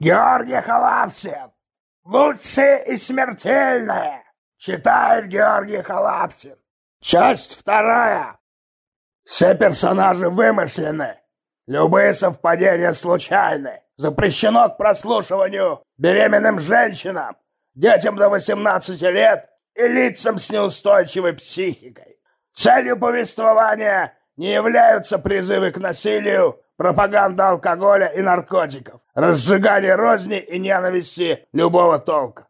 Георгий Халапсин! Лучшее и смертельное! Читает Георгий Халапсин. Часть вторая. Все персонажи вымышлены. Любые совпадения случайны. Запрещено к прослушиванию беременным женщинам, детям до 18 лет и лицам с неустойчивой психикой. Целью повествования не являются призывы к насилию, пропаганда алкоголя и наркотиков, разжигание розни и ненависти любого толка.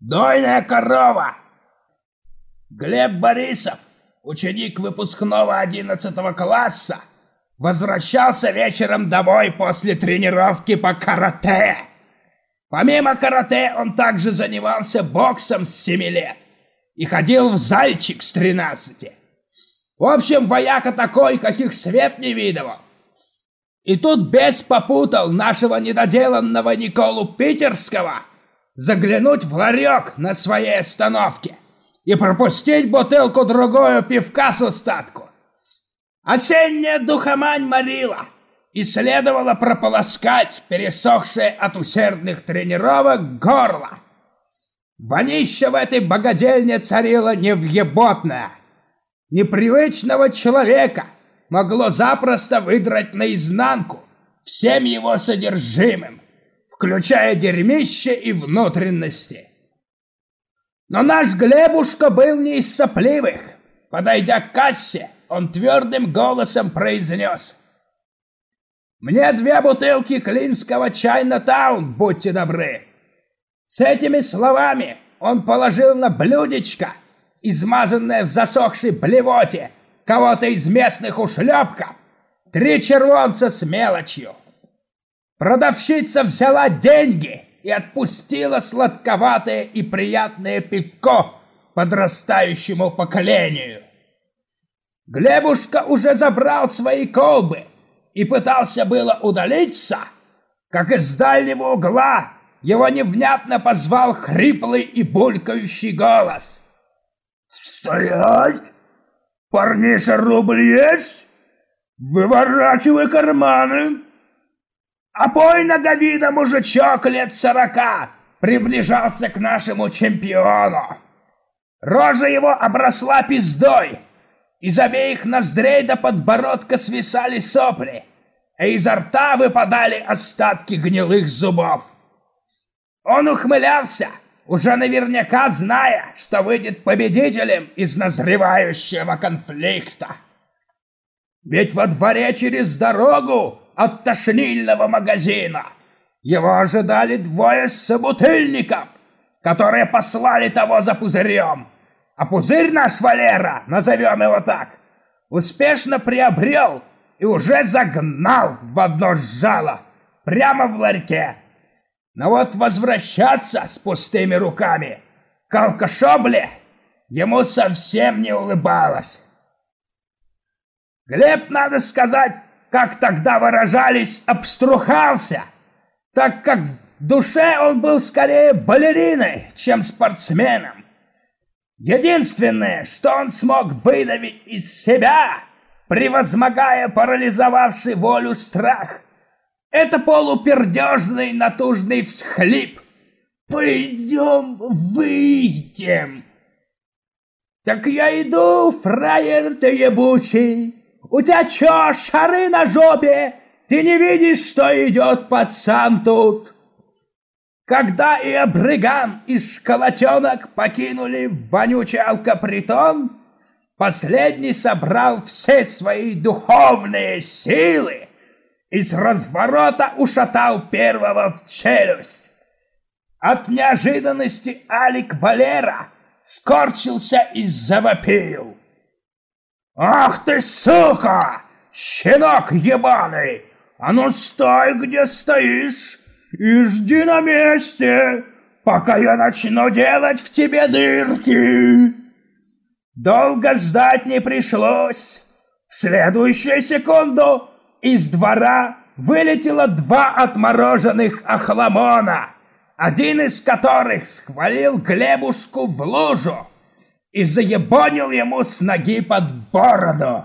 Дойная корова! Глеб Борисов, ученик выпускного 11 класса, возвращался вечером домой после тренировки по карате. Помимо карате он также занимался боксом с 7 лет и ходил в зальчик с 13. В общем, вояка такой, каких свет не видывал. И тут бес попутал нашего недоделанного Николу Питерского заглянуть в ларек на своей остановке и пропустить бутылку-другую пивка с устатку. Осенняя духомань морила, и следовало прополоскать пересохшее от усердных тренировок горло. Вонища в этой богадельне царила невъеботная. Непривычного человека могло запросто выдрать наизнанку всем его содержимым, включая дерьмище и внутренности. Но наш Глебушка был не из сопливых. Подойдя к кассе, он твердым голосом произнес. «Мне две бутылки клинского чайна таун, будьте добры!» С этими словами он положил на блюдечко, измазанное в засохшей блевоте, кого-то из местных ушлепков, три червонца с мелочью. Продавщица взяла деньги и отпустила сладковатое и приятное пивко подрастающему поколению. Глебушка уже забрал свои колбы и пытался было удалиться, как из дальнего угла его невнятно позвал хриплый и булькающий голос. «Стоять! Парниша, рубль есть? Выворачивай карманы!» А пой вида мужичок лет сорока приближался к нашему чемпиону. Рожа его обросла пиздой, из обеих ноздрей до подбородка свисали сопли, а изо рта выпадали остатки гнилых зубов. Он ухмылялся, уже наверняка зная, что выйдет победителем из назревающего конфликта. Ведь во дворе через дорогу от тошнильного магазина его ожидали двое собутыльников, которые послали того за пузырем. А пузырь наш Валера, назовем его так, успешно приобрел и уже загнал в одно жало прямо в ларьке. Но вот возвращаться с пустыми руками к алкашобле ему совсем не улыбалось. Глеб, надо сказать, как тогда выражались, обструхался, так как в душе он был скорее балериной, чем спортсменом. Единственное, что он смог выдавить из себя, превозмогая парализовавший волю страх, это полупердежный натужный всхлип. «Пойдем выйдем!» «Так я иду, фраер ты ебучий! У тебя чё, шары на жопе? Ты не видишь, что идет пацан тут?» Когда и Абрыган, и Школотенок покинули вонючий алкопритон, последний собрал все свои духовные силы и с разворота ушатал первого в челюсть. От неожиданности Алик Валера скорчился и завопил. «Ах ты, сука! Щенок ебаный! А ну стой, где стоишь!» и жди на месте, пока я начну делать в тебе дырки. Долго ждать не пришлось. В следующую секунду из двора вылетело два отмороженных охламона, один из которых схвалил Глебушку в лужу и заебонил ему с ноги под бороду.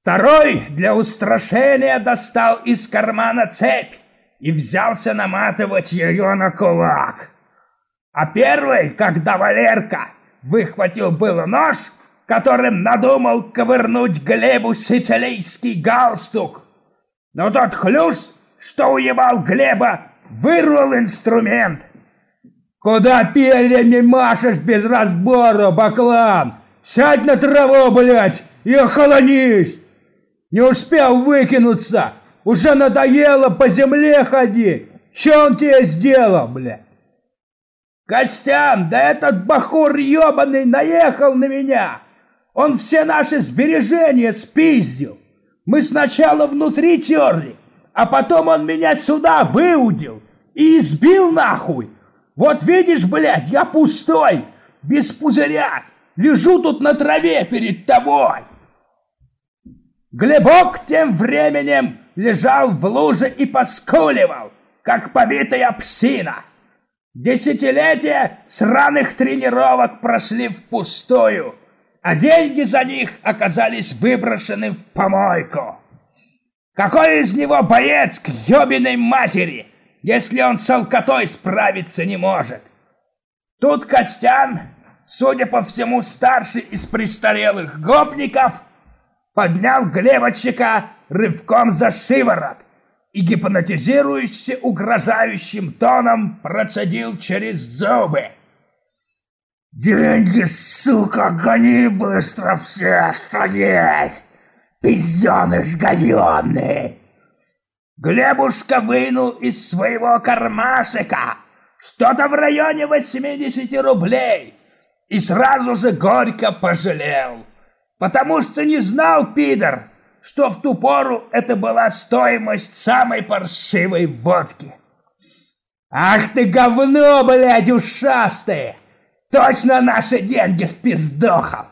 Второй для устрашения достал из кармана цепь и взялся наматывать ее на кулак. А первый, когда Валерка выхватил было нож, которым надумал ковырнуть Глебу сицилийский галстук, но тот хлюс, что уебал Глеба, вырвал инструмент. «Куда перьями машешь без разбора, баклан? Сядь на траву, блядь, и охолонись! Не успел выкинуться, уже надоело по земле ходить. Что он тебе сделал, блядь?» «Костян, да этот бахур ебаный наехал на меня! Он все наши сбережения спиздил! Мы сначала внутри терли, а потом он меня сюда выудил и избил нахуй! Вот видишь, блядь, я пустой, без пузыря, лежу тут на траве перед тобой!» Глебок тем временем лежал в луже и поскуливал, как побитая псина. Десятилетия сраных тренировок прошли впустую, а деньги за них оказались выброшены в помойку. Какой из него боец к ёбиной матери, если он с алкотой справиться не может? Тут Костян, судя по всему, старший из престарелых гопников, поднял Глебочика рывком за шиворот и гипнотизирующе угрожающим тоном процедил через зубы. «Деньги, сука, гони быстро все, что есть! Пизденыш говенный!» Глебушка вынул из своего кармашика что-то в районе 80 рублей и сразу же горько пожалел, потому что не знал, пидор, что в ту пору это была стоимость самой паршивой водки. «Ах ты говно, блядь, ушастые! Точно наши деньги спиздохал!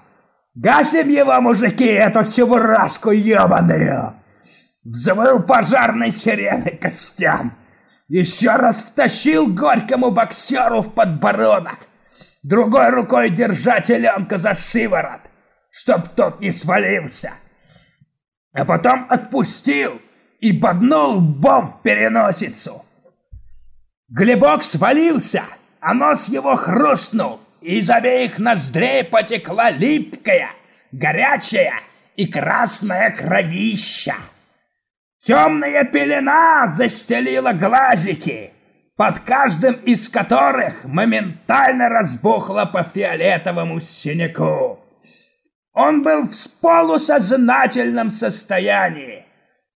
Гасим его, мужики, эту чебурашку ебаную!» Взвыл пожарной сиреной костям. Еще раз втащил горькому боксеру в подбородок. Другой рукой держа теленка за шиворот, чтоб тот не свалился а потом отпустил и боднул лбом в переносицу. Глебок свалился, а нос его хрустнул, из обеих ноздрей потекла липкая, горячая и красная кровища. Темная пелена застелила глазики, под каждым из которых моментально разбухла по фиолетовому синяку. Он был в полусознательном состоянии,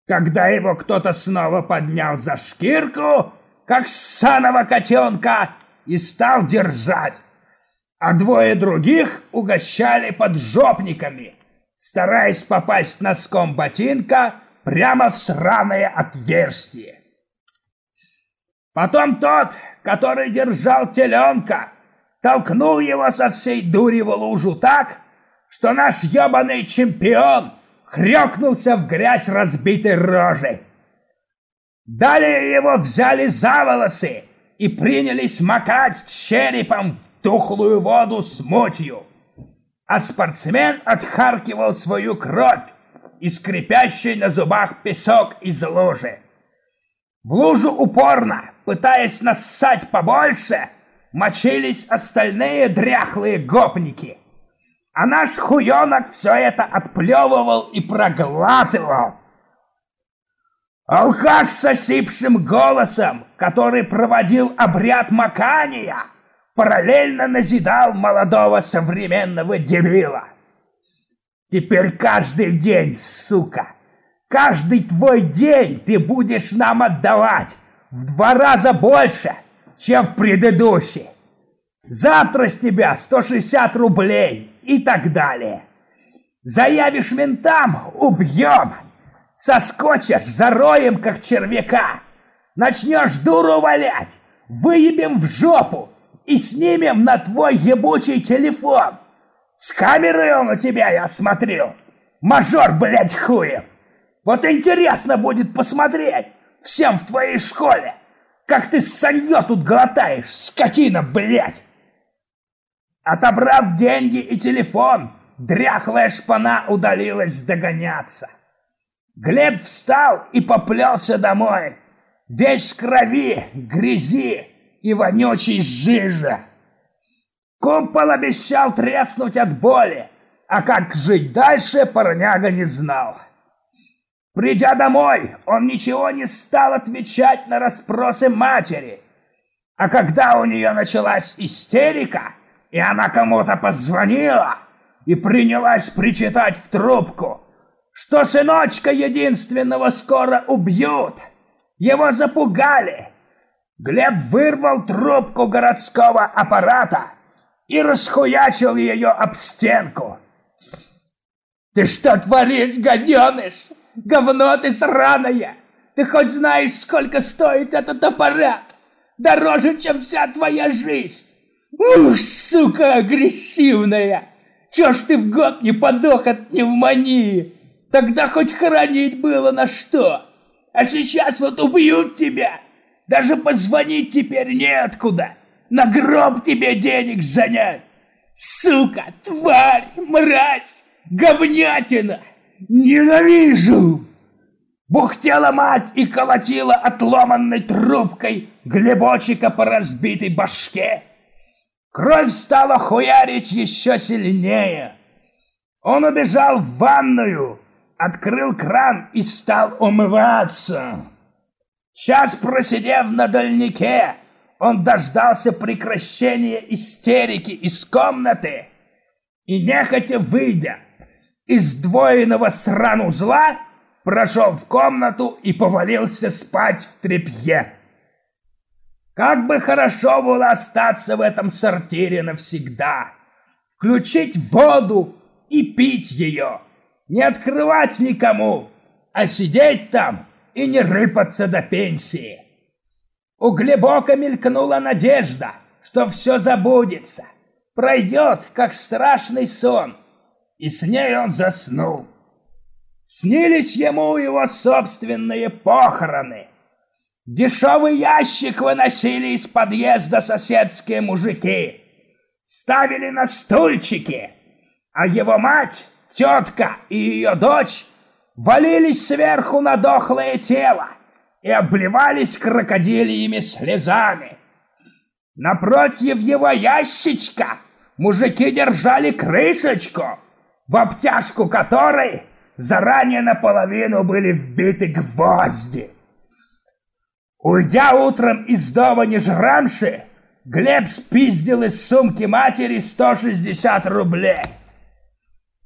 когда его кто-то снова поднял за шкирку, как саного котенка, и стал держать, а двое других угощали поджопниками, стараясь попасть носком ботинка прямо в сраное отверстие. Потом тот, который держал теленка, толкнул его со всей дури в лужу так, что наш ебаный чемпион хрёкнулся в грязь разбитой рожей. Далее его взяли за волосы и принялись макать черепом в тухлую воду с мутью. А спортсмен отхаркивал свою кровь и скрипящий на зубах песок из лужи. В лужу упорно, пытаясь нассать побольше, мочились остальные дряхлые гопники — а наш хуёнок все это отплевывал и проглатывал. Алкаш с осипшим голосом, который проводил обряд макания, параллельно назидал молодого современного дебила. Теперь каждый день, сука, каждый твой день ты будешь нам отдавать в два раза больше, чем в предыдущий. Завтра с тебя 160 рублей и так далее. Заявишь ментам – убьем. Соскочишь, зароем, как червяка. Начнешь дуру валять, выебем в жопу и снимем на твой ебучий телефон. С камерой он у тебя, я смотрю. Мажор, блядь, хуев. Вот интересно будет посмотреть всем в твоей школе, как ты санье тут глотаешь, скотина, блядь. Отобрав деньги и телефон, дряхлая шпана удалилась догоняться. Глеб встал и поплелся домой, весь в крови, грязи и вонючей жижи. Кумпол обещал треснуть от боли, а как жить дальше, парняга не знал. Придя домой, он ничего не стал отвечать на расспросы матери. А когда у нее началась истерика, и она кому-то позвонила и принялась причитать в трубку, что сыночка единственного скоро убьют, его запугали. Глеб вырвал трубку городского аппарата и расхуячил ее об стенку. «Ты что творишь, гаденыш? Говно ты сраное! Ты хоть знаешь, сколько стоит этот аппарат? Дороже, чем вся твоя жизнь! Ух, сука агрессивная! Чё ж ты в год не подох от пневмонии? Тогда хоть хоронить было на что! А сейчас вот убьют тебя! Даже позвонить теперь неоткуда! На гроб тебе денег занять! Сука, тварь, мразь, говнятина! Ненавижу!» Бухтела мать и колотила отломанной трубкой глебочика по разбитой башке. Кровь стала хуярить еще сильнее. Он убежал в ванную, открыл кран и стал умываться. Час просидев на дальнике, он дождался прекращения истерики из комнаты и, нехотя выйдя, из сдвоенного сранузла прошел в комнату и повалился спать в тряпье. Как бы хорошо было остаться в этом сортире навсегда, включить воду и пить ее, не открывать никому, а сидеть там и не рыпаться до пенсии. У глубоко мелькнула надежда, что все забудется, пройдет, как страшный сон — и с ней он заснул. Снились ему его собственные похороны. Дешевый ящик выносили из подъезда соседские мужики. Ставили на стульчики, а его мать, тетка и ее дочь валились сверху на дохлое тело и обливались крокодильями слезами. Напротив его ящичка мужики держали крышечку — в обтяжку которой заранее наполовину были вбиты гвозди. Уйдя утром из дома раньше, Глеб спиздил из сумки матери 160 рублей.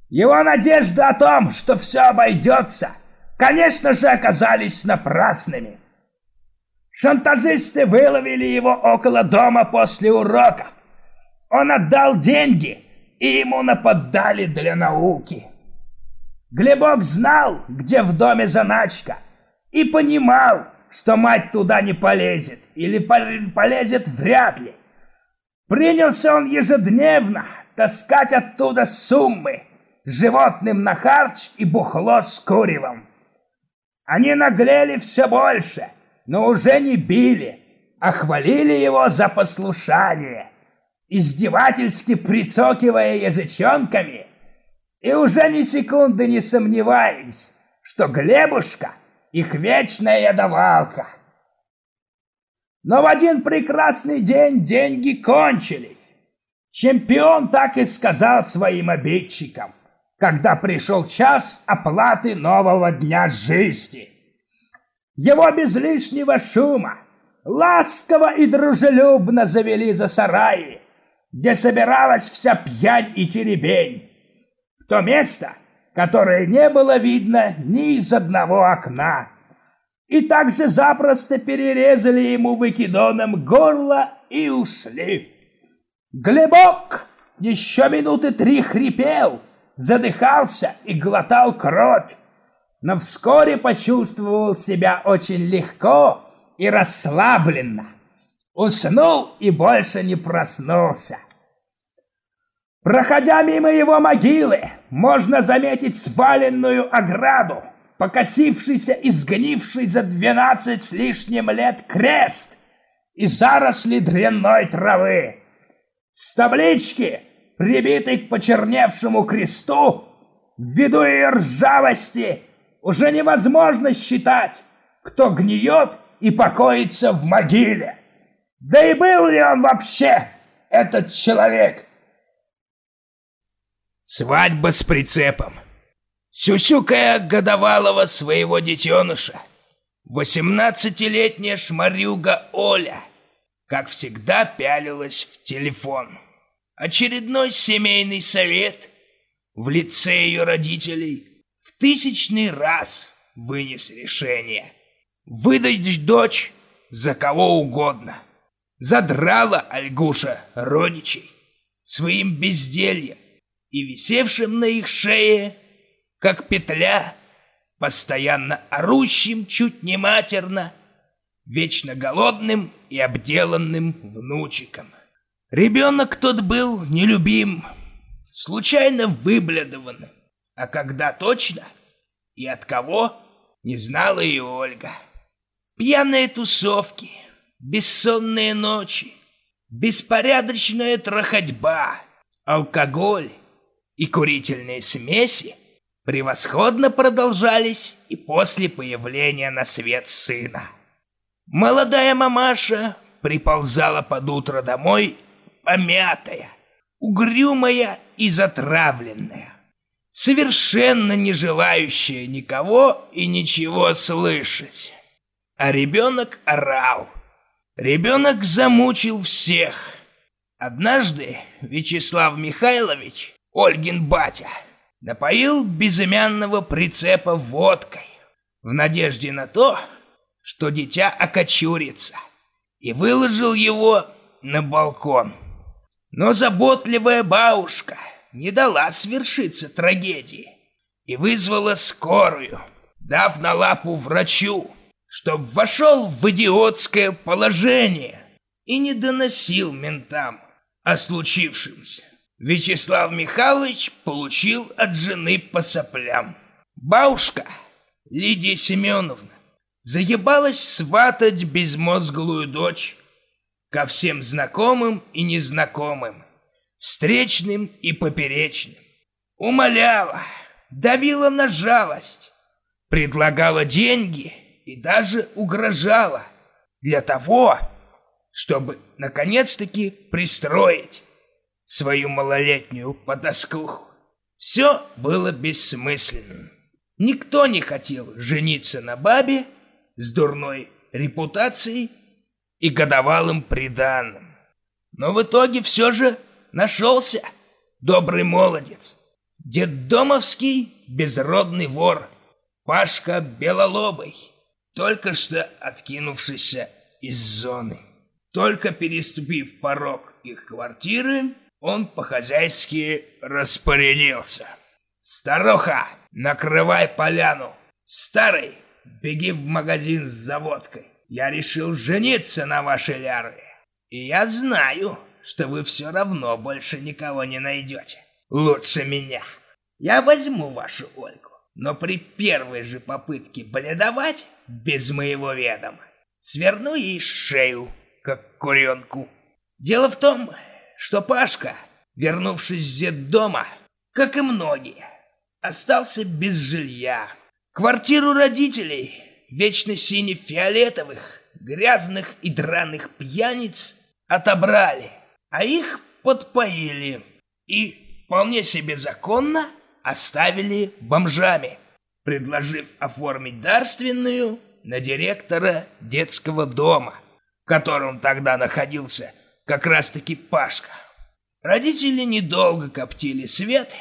Его надежды о том, что все обойдется, конечно же, оказались напрасными. Шантажисты выловили его около дома после урока. Он отдал деньги и ему нападали для науки. Глебок знал, где в доме заначка, и понимал, что мать туда не полезет, или полезет вряд ли. Принялся он ежедневно таскать оттуда суммы, животным на харч и бухло с куревом. Они наглели все больше, но уже не били, а хвалили его за послушание издевательски прицокивая язычонками, и уже ни секунды не сомневаясь, что Глебушка — их вечная давалка. Но в один прекрасный день деньги кончились. Чемпион так и сказал своим обидчикам, когда пришел час оплаты нового дня жизни. Его без лишнего шума ласково и дружелюбно завели за сараи, где собиралась вся пьянь и теребень, в то место, которое не было видно ни из одного окна. И также запросто перерезали ему выкидоном горло и ушли. Глебок еще минуты три хрипел, задыхался и глотал кровь, но вскоре почувствовал себя очень легко и расслабленно. Уснул и больше не проснулся. Проходя мимо его могилы, можно заметить сваленную ограду, покосившийся и сгнивший за двенадцать с лишним лет крест и заросли дрянной травы. С таблички, прибитой к почерневшему кресту, ввиду ее ржавости, уже невозможно считать, кто гниет и покоится в могиле. Да и был ли он вообще, этот человек? Свадьба с прицепом. Сюсюкая годовалого своего детеныша. Восемнадцатилетняя шмарюга Оля, как всегда, пялилась в телефон. Очередной семейный совет в лице ее родителей в тысячный раз вынес решение выдать дочь за кого угодно. Задрала Альгуша родичей своим бездельем и висевшим на их шее, как петля, постоянно орущим чуть не матерно, вечно голодным и обделанным внучиком. Ребенок тот был нелюбим, случайно выблядован, а когда точно и от кого, не знала и Ольга. Пьяные тусовки, бессонные ночи, беспорядочная троходьба, алкоголь и курительные смеси превосходно продолжались и после появления на свет сына. Молодая мамаша приползала под утро домой помятая, угрюмая и затравленная, совершенно не желающая никого и ничего слышать. А ребенок орал. Ребенок замучил всех. Однажды Вячеслав Михайлович, Ольгин батя, напоил безымянного прицепа водкой в надежде на то, что дитя окочурится, и выложил его на балкон. Но заботливая бабушка не дала свершиться трагедии и вызвала скорую, дав на лапу врачу, чтоб вошел в идиотское положение и не доносил ментам о случившемся. Вячеслав Михайлович получил от жены по соплям. Бабушка Лидия Семеновна заебалась сватать безмозглую дочь ко всем знакомым и незнакомым, встречным и поперечным. Умоляла, давила на жалость, предлагала деньги — и даже угрожала для того, чтобы наконец-таки пристроить свою малолетнюю подоскуху. Все было бессмысленным. Никто не хотел жениться на бабе с дурной репутацией и годовалым приданным. Но в итоге все же нашелся добрый молодец, детдомовский безродный вор Пашка Белолобый только что откинувшийся из зоны. Только переступив порог их квартиры, он по-хозяйски распорядился. «Старуха, накрывай поляну! Старый, беги в магазин с заводкой! Я решил жениться на вашей Лярве, и я знаю, что вы все равно больше никого не найдете. Лучше меня. Я возьму вашу Ольгу, но при первой же попытке бледовать без моего ведома. Сверну ей шею, как куренку. Дело в том, что Пашка, вернувшись с дома, как и многие, остался без жилья. Квартиру родителей, вечно сине-фиолетовых, грязных и драных пьяниц, отобрали, а их подпоили и вполне себе законно оставили бомжами предложив оформить дарственную на директора детского дома, в котором тогда находился как раз-таки Пашка. Родители недолго коптили свет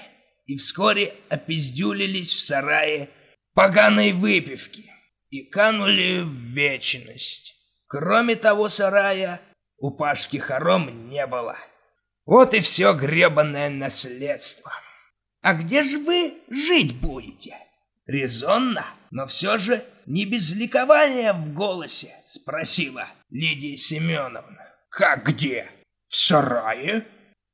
и вскоре опиздюлились в сарае поганой выпивки и канули в вечность. Кроме того сарая у Пашки хором не было. Вот и все гребанное наследство. А где же вы жить будете? Резонно, но все же не без ликования в голосе спросила Лидия Семеновна. «Как где? В сарае?»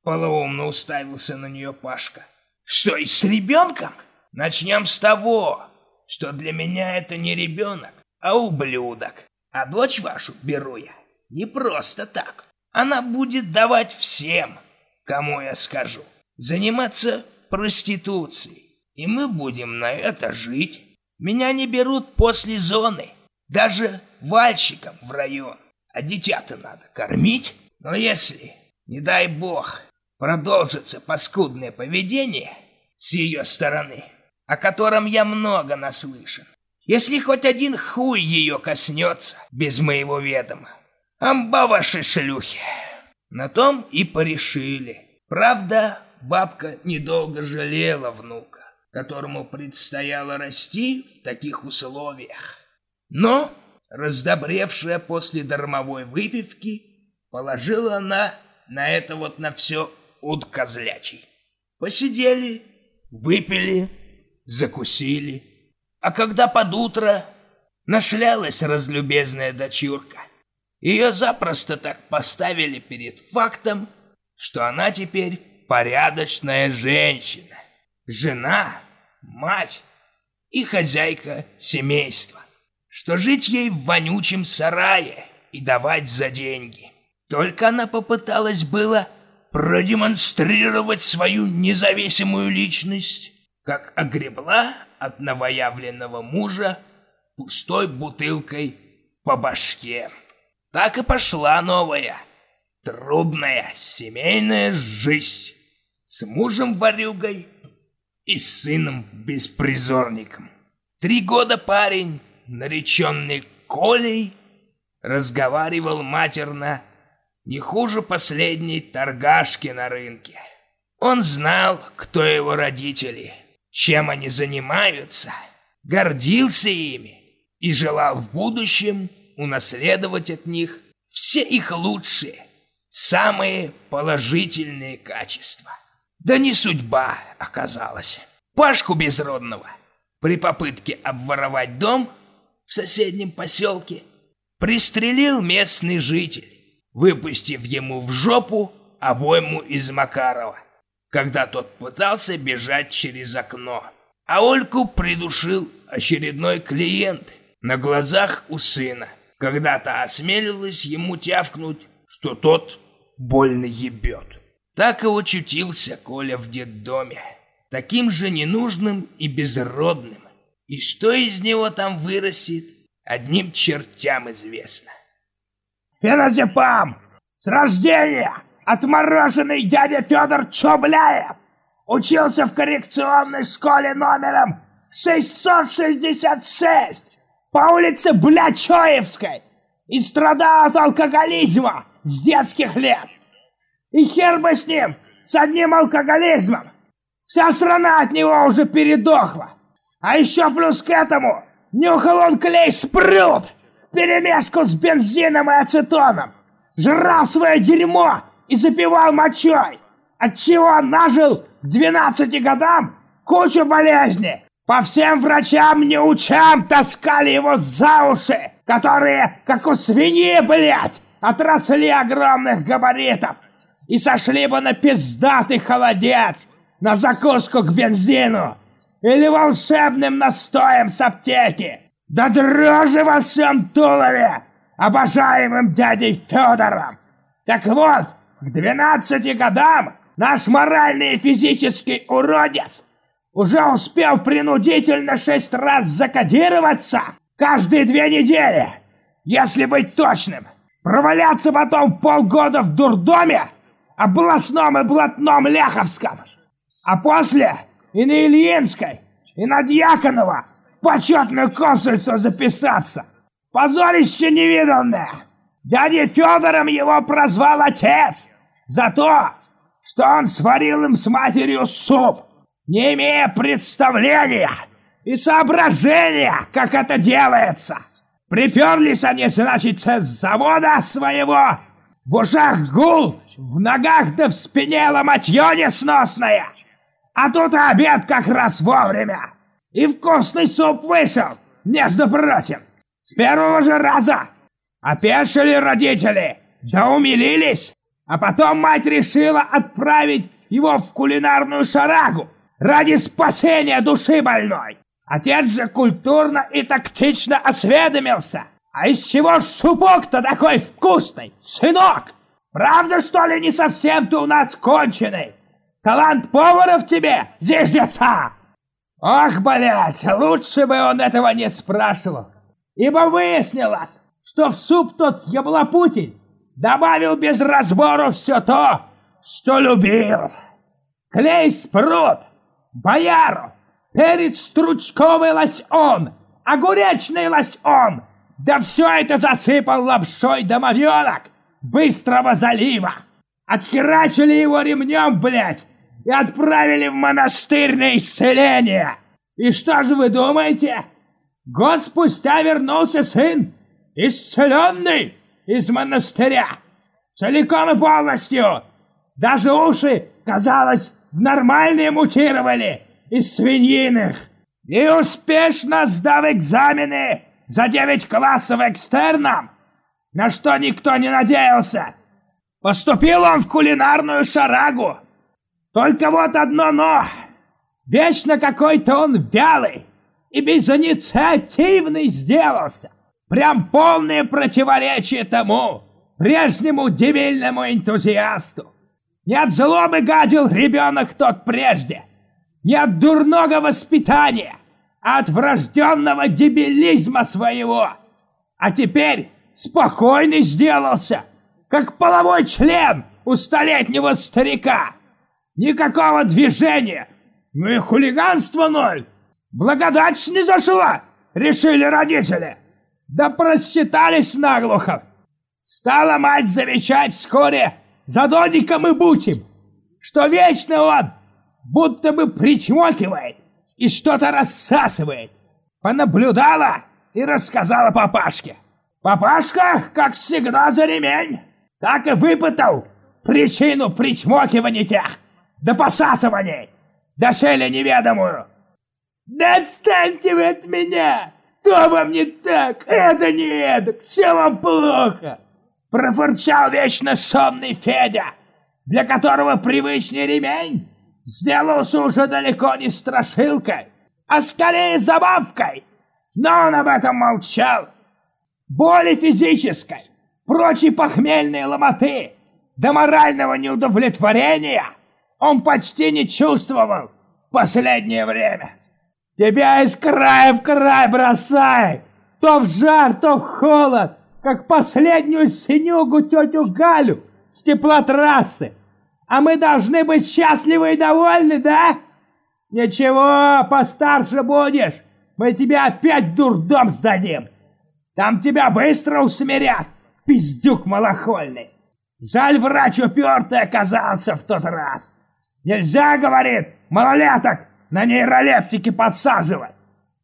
Полоумно уставился на нее Пашка. «Что, и с ребенком? Начнем с того, что для меня это не ребенок, а ублюдок. А дочь вашу беру я не просто так. Она будет давать всем, кому я скажу, заниматься проституцией и мы будем на это жить. Меня не берут после зоны, даже вальщиком в район. А дитя-то надо кормить. Но если, не дай бог, продолжится паскудное поведение с ее стороны, о котором я много наслышан, если хоть один хуй ее коснется без моего ведома, амба ваши шлюхи. На том и порешили. Правда, бабка недолго жалела внука, которому предстояло расти в таких условиях. Но, раздобревшая после дармовой выпивки, положила она на это вот на все уд козлячий. Посидели, выпили, закусили. А когда под утро нашлялась разлюбезная дочурка, ее запросто так поставили перед фактом, что она теперь порядочная женщина, жена, мать и хозяйка семейства, что жить ей в вонючем сарае и давать за деньги. Только она попыталась было продемонстрировать свою независимую личность, как огребла от новоявленного мужа пустой бутылкой по башке. Так и пошла новая, трудная семейная жизнь с мужем-ворюгой и сыном-беспризорником. Три года парень, нареченный Колей, разговаривал матерно не хуже последней торгашки на рынке. Он знал, кто его родители, чем они занимаются, гордился ими и желал в будущем унаследовать от них все их лучшие, самые положительные качества. Да не судьба оказалась. Пашку безродного при попытке обворовать дом в соседнем поселке пристрелил местный житель, выпустив ему в жопу обойму из Макарова, когда тот пытался бежать через окно. А Ольку придушил очередной клиент на глазах у сына когда-то осмелилась ему тявкнуть, что тот больно ебет. Так и очутился Коля в детдоме, таким же ненужным и безродным. И что из него там вырастет, одним чертям известно. Феназепам! С рождения отмороженный дядя Федор Чобляев учился в коррекционной школе номером 666 по улице Блячоевской и страдал от алкоголизма с детских лет. И хер бы с ним, с одним алкоголизмом. Вся страна от него уже передохла. А еще плюс к этому нюхал он клей спрут, перемешку с бензином и ацетоном. Жрал свое дерьмо и запивал мочой, отчего нажил к 12 годам кучу болезней по всем врачам-неучам таскали его за уши, которые, как у свиньи, блядь, отросли огромных габаритов и сошли бы на пиздатый холодец, на закуску к бензину или волшебным настоем с аптеки. Да дрожи во всем Тулове, обожаемым дядей Федором. Так вот, к двенадцати годам наш моральный и физический уродец уже успел принудительно шесть раз закодироваться каждые две недели, если быть точным. Проваляться потом полгода в дурдоме, областном и блатном Ляховском. А после и на Ильинской, и на Дьяконова почетное консульство записаться. Позорище невиданное. Дядя Федором его прозвал отец за то, что он сварил им с матерью суп не имея представления и соображения, как это делается. Приперлись они, значит, с завода своего. В ушах гул, в ногах да в спине ломатье несносное. А тут обед как раз вовремя. И вкусный суп вышел, между прочим. С первого же раза. Опешили родители, да умилились. А потом мать решила отправить его в кулинарную шарагу ради спасения души больной. Отец же культурно и тактично осведомился. А из чего супок-то такой вкусный, сынок? Правда, что ли, не совсем ты у нас конченый? Талант повара в тебе, зиждется? Ах, блядь, лучше бы он этого не спрашивал. Ибо выяснилось, что в суп тот яблопутень добавил без разбору все то, что любил. Клей спрут, бояру, перец стручковый лосьон, огуречный лосьон, да все это засыпал лапшой домовенок быстрого залива. Отхерачили его ремнем, блядь, и отправили в монастырь на исцеление. И что же вы думаете? Год спустя вернулся сын, исцеленный из монастыря, целиком и полностью. Даже уши, казалось, нормальные мутировали из свиньиных. И успешно сдав экзамены за девять классов экстерном, на что никто не надеялся, поступил он в кулинарную шарагу. Только вот одно «но». Вечно какой-то он вялый и безинициативный сделался. Прям полное противоречие тому прежнему дебильному энтузиасту. Не от злобы гадил ребенок тот прежде, не от дурного воспитания, а от врожденного дебилизма своего. А теперь спокойный сделался, как половой член у столетнего старика. Никакого движения, ну и хулиганство ноль. Благодать не зашла, решили родители. Да просчитались наглухо. Стала мать замечать вскоре за додиком и бутим, что вечно он будто бы причмокивает и что-то рассасывает. Понаблюдала и рассказала папашке. Папашка, как всегда, за ремень, так и выпытал причину причмокивания тех до посасываний, доселе неведомую. Да отстаньте вы от меня! То вам не так, это не это, все вам плохо! Профырчал вечно сонный Федя, для которого привычный ремень сделался уже далеко не страшилкой, а скорее забавкой. Но он об этом молчал. Боли физической, прочей похмельной ломоты, до морального неудовлетворения — он почти не чувствовал последнее время. Тебя из края в край бросает, то в жар, то в холод, как последнюю синюгу тетю Галю с теплотрассы. А мы должны быть счастливы и довольны, да? Ничего, постарше будешь, мы тебя опять дурдом сдадим. Там тебя быстро усмирят, пиздюк малохольный. Жаль, врач упертый оказался в тот раз. Нельзя, говорит, малолеток на нейролептики подсаживать.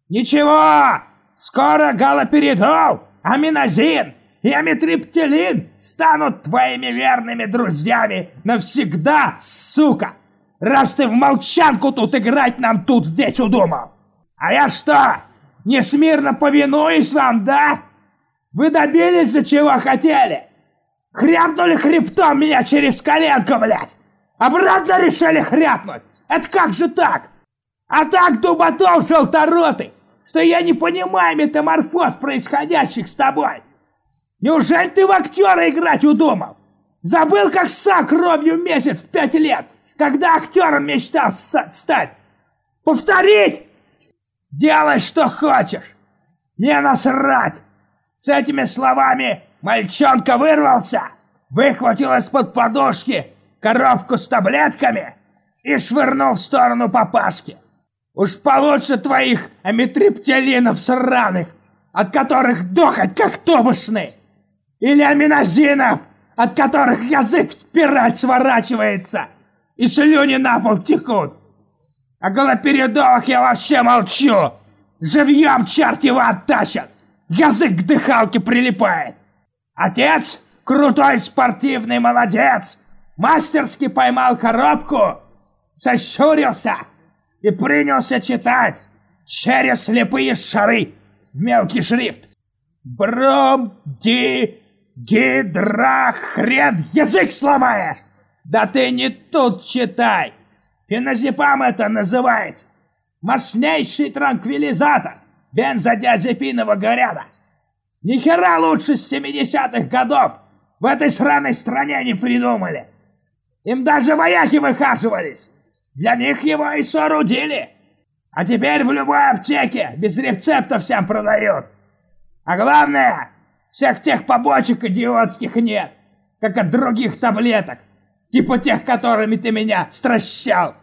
Ничего, скоро галоперидол, аминозин и амитриптилин станут твоими верными друзьями навсегда, сука. Раз ты в молчанку тут играть нам тут здесь удумал. А я что, не смирно повинуюсь вам, да? Вы добились, за чего хотели? Хряпнули хребтом меня через коленку, блядь. Обратно решили хряпнуть? Это как же так? А так, дуботол желторотый, что я не понимаю метаморфоз происходящих с тобой. Неужели ты в актера играть удумал? Забыл, как ссак кровью месяц в пять лет, когда актером мечтал стать? Повторить? Делай, что хочешь. Мне насрать. С этими словами мальчонка вырвался, выхватил из-под подушки коробку с таблетками и швырнул в сторону папашки. Уж получше твоих амитриптилинов сраных, от которых дохать как тубушный, или аминозинов, от которых язык спирать сворачивается и слюни на пол текут. О галоперидолах я вообще молчу. Живьем черт его оттащат. Язык к дыхалке прилипает. Отец крутой спортивный молодец мастерски поймал коробку, сощурился и принялся читать через слепые шары в мелкий шрифт. Бром, ди, гидра, хрен, язык сломаешь! Да ты не тут читай! Феназепам это называется. Мощнейший транквилизатор бензодиазепинового горяда. Ни хера лучше с 70-х годов в этой сраной стране не придумали. Им даже вояки выхаживались. Для них его и соорудили. А теперь в любой аптеке без рецепта всем продают. А главное, всех тех побочек идиотских нет, как от других таблеток, типа тех, которыми ты меня стращал.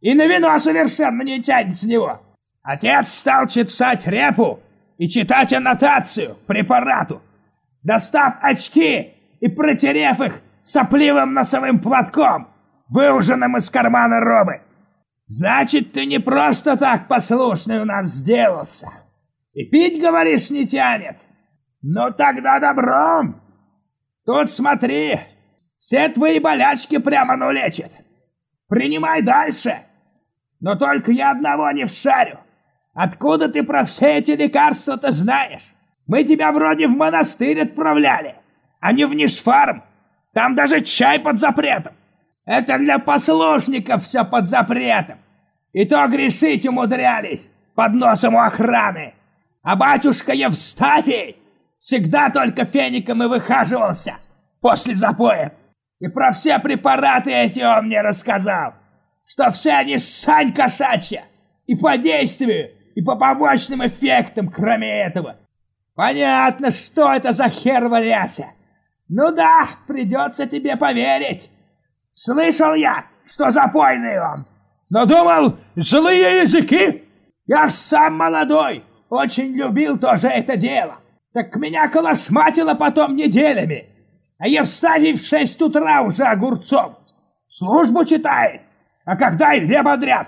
И на вино совершенно не тянет с него. Отец стал читать репу и читать аннотацию препарату. Достав очки и протерев их сопливым носовым платком, выуженным из кармана робы. Значит, ты не просто так послушный у нас сделался. И пить, говоришь, не тянет. Ну тогда добром. Тут смотри, все твои болячки прямо ну лечат. Принимай дальше. Но только я одного не вшарю. Откуда ты про все эти лекарства-то знаешь? Мы тебя вроде в монастырь отправляли, а не в Нишфарм. Там даже чай под запретом. Это для послушников все под запретом. И то грешить умудрялись под носом у охраны. А батюшка Евстафий всегда только феником и выхаживался после запоя. И про все препараты эти он мне рассказал, что все они сань кошачья, и по действию, и по побочным эффектам, кроме этого. Понятно, что это за хер валяся. Ну да, придется тебе поверить. Слышал я, что запойный он, но думал, злые языки. Я ж сам молодой, очень любил тоже это дело. Так меня колошматило потом неделями. А Евстафий в шесть утра уже огурцом. Службу читает, а когда и две подряд.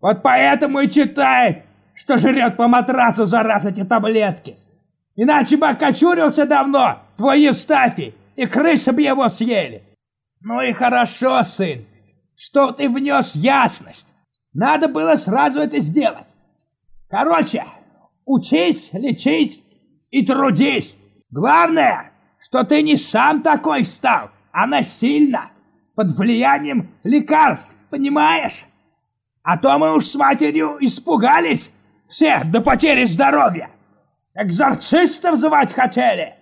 Вот поэтому и читает, что жрет по матрасу за раз эти таблетки. Иначе бы окочурился давно, твой Евстафий, и крысы бы его съели. Ну и хорошо, сын, что ты внес ясность. Надо было сразу это сделать. Короче, учись, лечись и трудись. Главное, что ты не сам такой стал, а насильно, под влиянием лекарств, понимаешь? А то мы уж с матерью испугались все до потери здоровья. Экзорцистов звать хотели.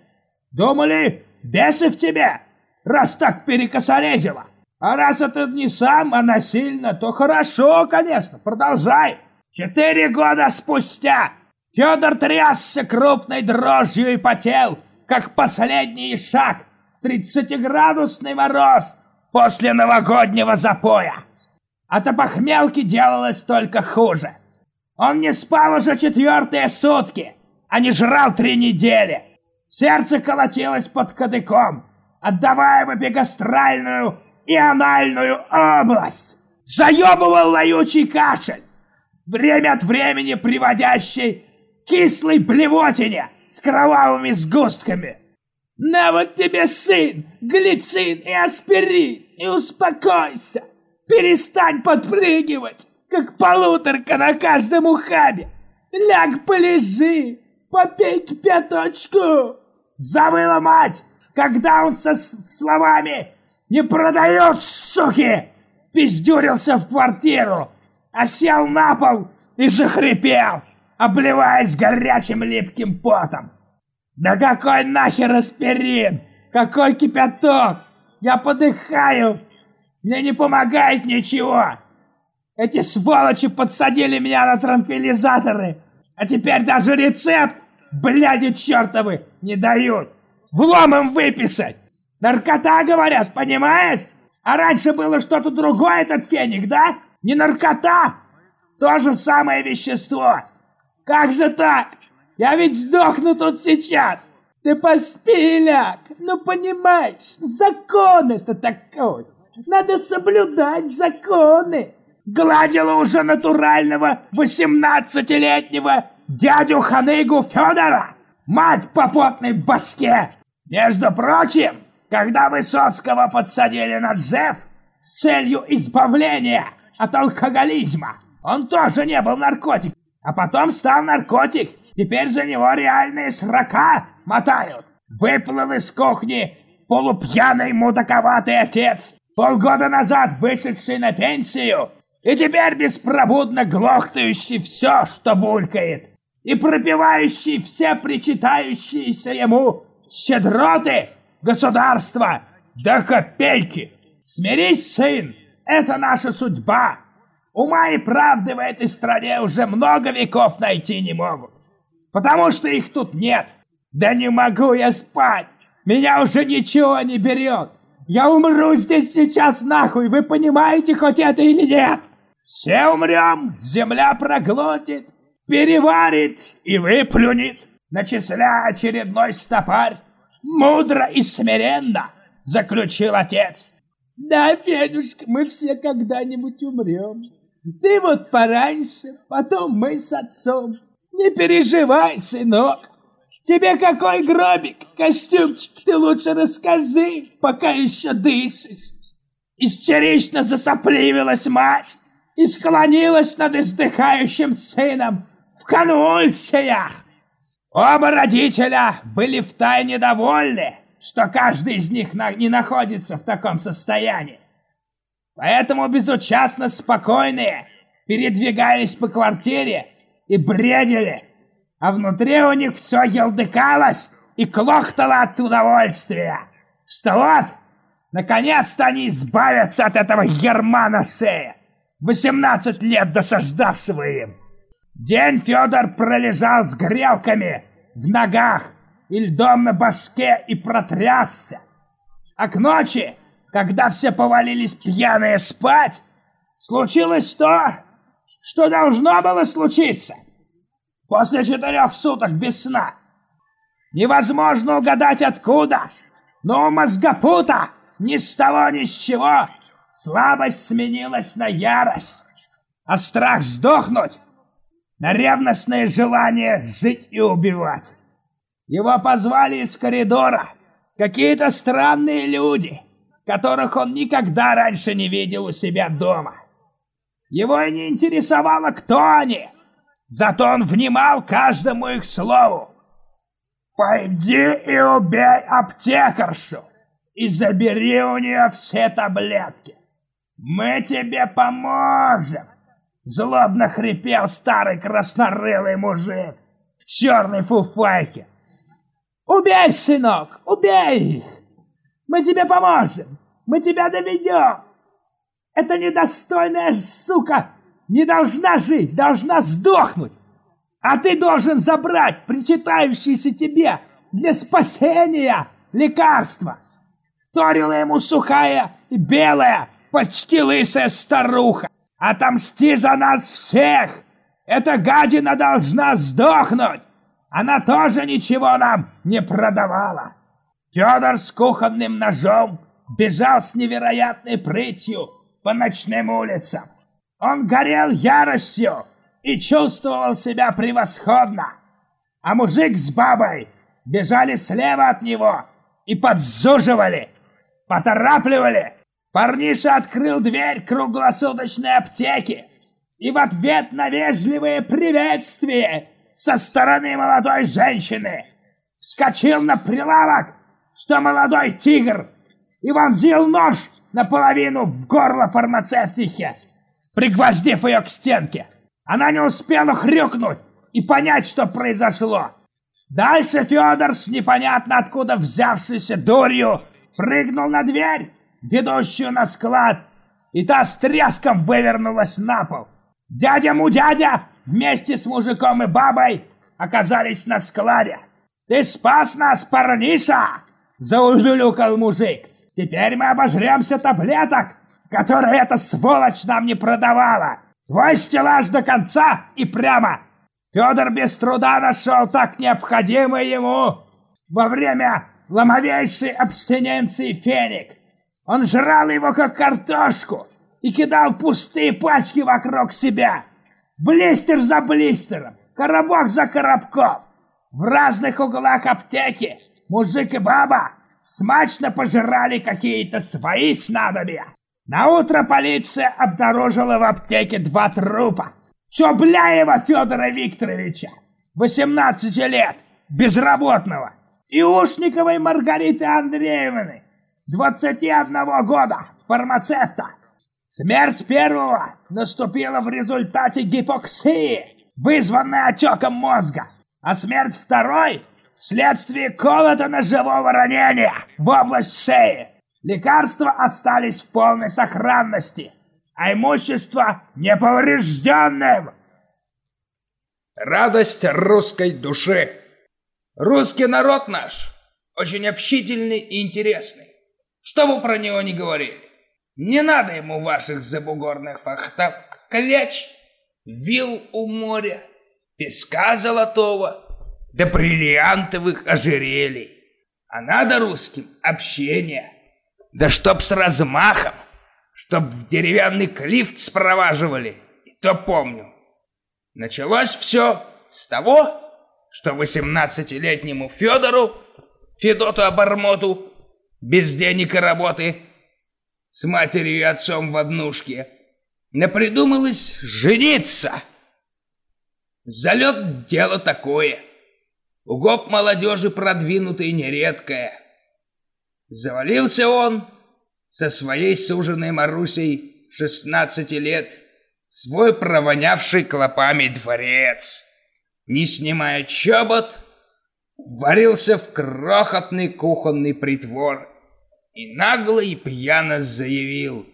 Думали, бесы в тебе, раз так перекосорезило. А раз это не сам, а насильно, то хорошо, конечно, продолжай. Четыре года спустя Федор трясся крупной дрожью и потел, как последний шаг, тридцатиградусный мороз после новогоднего запоя. От опохмелки делалось только хуже. Он не спал уже четвертые сутки, а не жрал три недели. Сердце колотилось под кадыком, отдавая в эпигастральную и анальную область. Заебывал лаючий кашель, время от времени приводящий кислой блевотине с кровавыми сгустками. На вот тебе, сын, глицин и аспирин, и успокойся. Перестань подпрыгивать, как полуторка на каждом ухабе. Ляг полежи, попей кипяточку. Забыла мать, когда он со словами «Не продает, суки!» пиздюрился в квартиру, а сел на пол и захрипел, обливаясь горячим липким потом. «Да какой нахер аспирин? Какой кипяток? Я подыхаю! Мне не помогает ничего! Эти сволочи подсадили меня на транквилизаторы, а теперь даже рецепт, бляди чертовы, не дают! Влом им выписать! Наркота, говорят, понимаешь? А раньше было что-то другое этот феник, да? Не наркота! То же самое вещество! Как же так? Я ведь сдохну тут сейчас! Ты поспи, ляг! Ну, понимаешь, законы-то такой! Надо соблюдать законы! Гладила уже натурального восемнадцатилетнего дядю Ханыгу Федора! Мать по потной башке! Между прочим, когда Высоцкого подсадили на Джефф с целью избавления от алкоголизма, он тоже не был наркотик, а потом стал наркотик. Теперь за него реальные срока мотают. Выплыл из кухни полупьяный мудаковатый отец, полгода назад вышедший на пенсию, и теперь беспробудно глохтающий все, что булькает, и пропивающий все причитающиеся ему щедроты государства до копейки. Смирись, сын, это наша судьба. Ума и правды в этой стране уже много веков найти не могут. Потому что их тут нет. Да не могу я спать. Меня уже ничего не берет. Я умру здесь сейчас нахуй. Вы понимаете хоть это или нет? Все умрем, земля проглотит, переварит и выплюнет, начисляя очередной стопарь. Мудро и смиренно заключил отец. Да, Федюшка, мы все когда-нибудь умрем. Ты вот пораньше, потом мы с отцом. Не переживай, сынок. Тебе какой гробик, костюмчик, ты лучше расскажи, пока еще дышишь. Истерично засопливилась мать и склонилась над издыхающим сыном в конвульсиях. Оба родителя были втайне довольны, что каждый из них не находится в таком состоянии. Поэтому безучастно спокойные передвигались по квартире и бредили, а внутри у них все елдыкалось и клохтало от удовольствия, что вот, наконец-то они избавятся от этого ерма шее, восемнадцать лет досаждавшего им. День Федор пролежал с грелками в ногах и льдом на башке и протрясся. А к ночи когда все повалились пьяные спать, случилось то, что должно было случиться. После четырех суток без сна. Невозможно угадать откуда, но у мозгопута ни с того ни с чего слабость сменилась на ярость, а страх сдохнуть на ревностное желание жить и убивать. Его позвали из коридора какие-то странные люди — которых он никогда раньше не видел у себя дома. Его и не интересовало, кто они, зато он внимал каждому их слову. «Пойди и убей аптекаршу и забери у нее все таблетки. Мы тебе поможем!» Злобно хрипел старый краснорылый мужик в черной фуфайке. «Убей, сынок, убей их! Мы тебе поможем! Мы тебя доведем! Эта недостойная сука не должна жить, должна сдохнуть! А ты должен забрать причитающиеся тебе для спасения лекарства!» Вторила ему сухая и белая, почти лысая старуха. «Отомсти за нас всех! Эта гадина должна сдохнуть! Она тоже ничего нам не продавала!» Федор с кухонным ножом бежал с невероятной прытью по ночным улицам. Он горел яростью и чувствовал себя превосходно. А мужик с бабой бежали слева от него и подзуживали, поторапливали. Парниша открыл дверь круглосуточной аптеки и в ответ на вежливое приветствие со стороны молодой женщины вскочил на прилавок что молодой тигр и вонзил нож наполовину в горло фармацевтихи, пригвоздив ее к стенке. Она не успела хрюкнуть и понять, что произошло. Дальше Федор с непонятно откуда взявшейся дурью прыгнул на дверь, ведущую на склад, и та с треском вывернулась на пол. Дядя-мудядя вместе с мужиком и бабой оказались на складе. «Ты спас нас, парниша!» заулюлюкал мужик. «Теперь мы обожремся таблеток, которые эта сволочь нам не продавала. Твой стеллаж до конца и прямо!» Федор без труда нашел так необходимый ему во время ломовейшей абстиненции феник. Он жрал его как картошку и кидал пустые пачки вокруг себя. Блистер за блистером, коробок за коробком. В разных углах аптеки мужик и баба смачно пожирали какие-то свои снадобья. Наутро полиция обнаружила в аптеке два трупа. Чобляева Федора Викторовича, 18 лет, безработного, и Ушниковой Маргариты Андреевны, 21 года, фармацевта. Смерть первого наступила в результате гипоксии, вызванной отеком мозга, а смерть второй вследствие колото-ножевого ранения в область шеи. Лекарства остались в полной сохранности. а имущество неповрежденным. Радость русской души. Русский народ наш очень общительный и интересный. Что бы про него ни говорили. Не надо ему ваших забугорных фахтов, кляч, вил у моря, песка золотого, да бриллиантовых ожерелий. А надо русским общение, да чтоб с размахом, чтоб в деревянный клифт спроваживали, и то помню. Началось все с того, что восемнадцатилетнему Федору, Федоту Обормоту, без денег и работы, с матерью и отцом в однушке, напридумалось жениться. Залет — дело такое. У гоп молодежи продвинутое нередкое. Завалился он со своей суженой Марусей шестнадцати лет свой провонявший клопами дворец. Не снимая чобот, варился в крохотный кухонный притвор и нагло и пьяно заявил,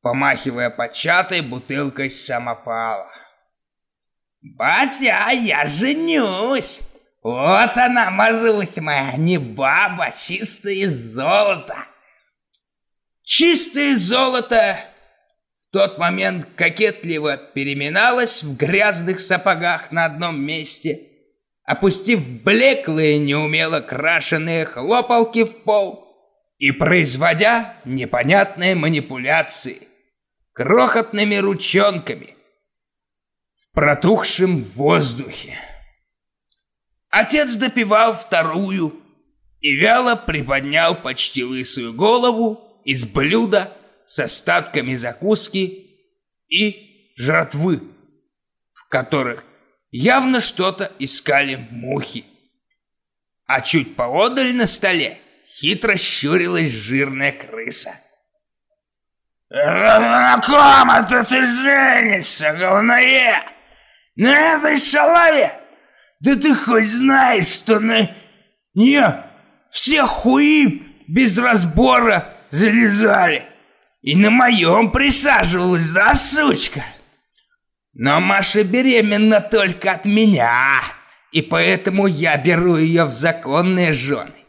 помахивая початой бутылкой самопала. «Батя, я женюсь! Вот она, Марусь моя, не баба, чистое золото!» Чистое золото в тот момент кокетливо переминалось в грязных сапогах на одном месте, опустив блеклые, неумело крашеные хлопалки в пол и производя непонятные манипуляции крохотными ручонками в протухшем воздухе. Отец допивал вторую и вяло приподнял почти лысую голову из блюда с остатками закуски и жратвы, в которых явно что-то искали мухи. А чуть поодаль на столе хитро щурилась жирная крыса. «На ком это ты женишься, говное? На этой шалаве? Да ты хоть знаешь, что на нее все хуи без разбора залезали. И на моем присаживалась, да, сучка? Но Маша беременна только от меня, и поэтому я беру ее в законные жены.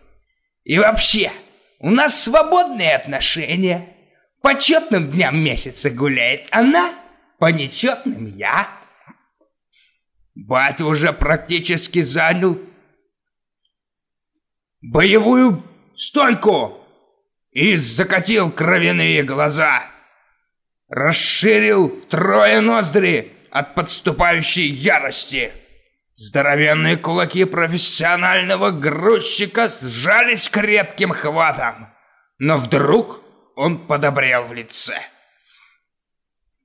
И вообще, у нас свободные отношения. По четным дням месяца гуляет она, по нечетным я. Батя уже практически занял боевую стойку и закатил кровяные глаза. Расширил втрое ноздри от подступающей ярости. Здоровенные кулаки профессионального грузчика сжались крепким хватом, но вдруг он подобрел в лице.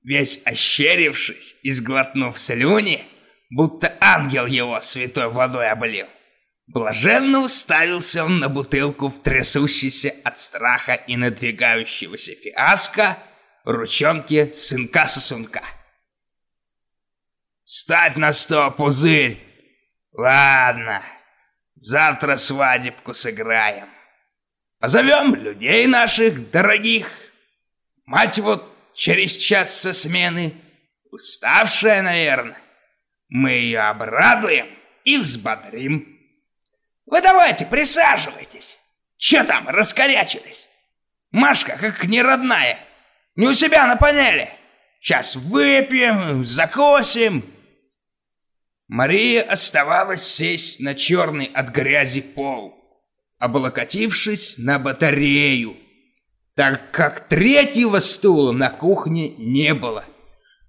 Весь ощерившись и сглотнув слюни, будто ангел его святой водой облил. Блаженно уставился он на бутылку в трясущейся от страха и надвигающегося фиаско ручонке сынка-сосунка. «Ставь на стол пузырь! Ладно, завтра свадебку сыграем. Позовем людей наших дорогих. Мать вот через час со смены, уставшая, наверное. Мы ее обрадуем и взбодрим». Вы давайте, присаживайтесь. Че там, раскорячились? Машка, как не родная. Не у себя на панели. Сейчас выпьем, закосим. Мария оставалась сесть на черный от грязи пол, облокотившись на батарею, так как третьего стула на кухне не было,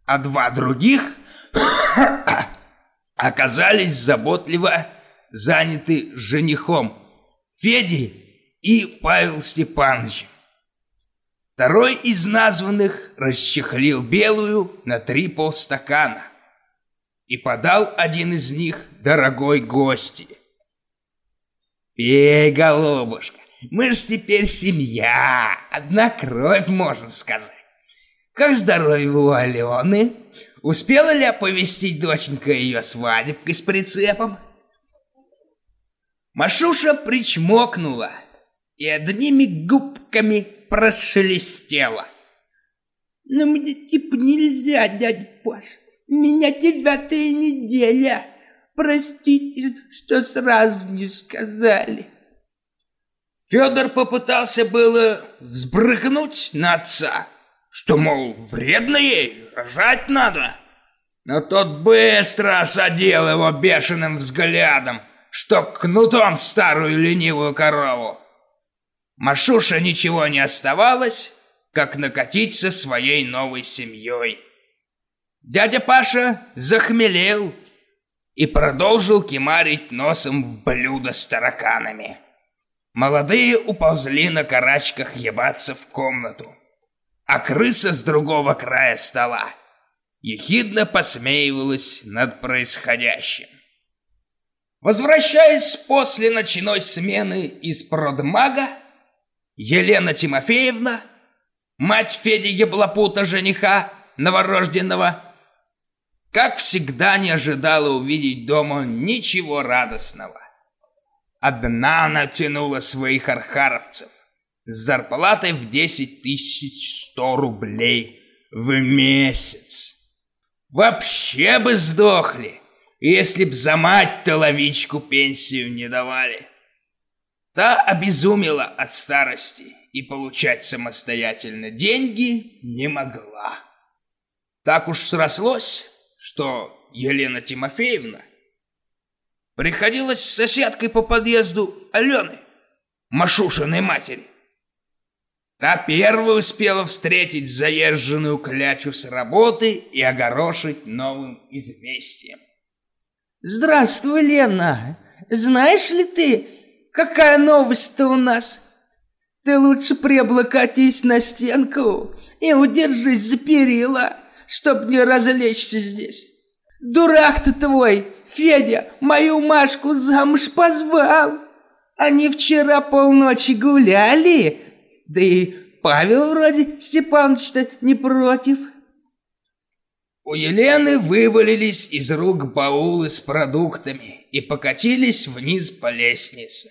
а два других оказались заботливо заняты женихом Федей и Павел Степанович. Второй из названных расчехлил белую на три полстакана и подал один из них дорогой гости. «Пей, голубушка, мы ж теперь семья, одна кровь, можно сказать. Как здоровье у Алены? Успела ли оповестить доченька ее свадебкой с прицепом?» Машуша причмокнула и одними губками прошелестела. Но мне типа нельзя, дядя Паш. Меня девятая неделя. Простите, что сразу не сказали. Федор попытался было взбрыкнуть на отца, что, мол, вредно ей, рожать надо. Но тот быстро осадил его бешеным взглядом, что кнутом старую ленивую корову. Машуша ничего не оставалось, как накатить со своей новой семьей. Дядя Паша захмелел и продолжил кемарить носом в блюдо с тараканами. Молодые уползли на карачках ебаться в комнату, а крыса с другого края стола ехидно посмеивалась над происходящим. Возвращаясь после ночной смены из продмага, Елена Тимофеевна, мать Феди Еблопута жениха новорожденного, как всегда не ожидала увидеть дома ничего радостного. Одна натянула своих архаровцев с зарплатой в 10 тысяч сто рублей в месяц. Вообще бы сдохли, если б за мать-то ловичку пенсию не давали. Та обезумела от старости и получать самостоятельно деньги не могла. Так уж срослось, что Елена Тимофеевна приходилась с соседкой по подъезду Алены, Машушиной матери. Та первая успела встретить заезженную клячу с работы и огорошить новым известием. Здравствуй, Лена. Знаешь ли ты, какая новость-то у нас? Ты лучше приоблокатись на стенку и удержись за перила, чтоб не разлечься здесь. Дурак ты твой, Федя, мою Машку замуж позвал. Они вчера полночи гуляли, да и Павел вроде Степанович-то не против. У Елены вывалились из рук баулы с продуктами и покатились вниз по лестнице.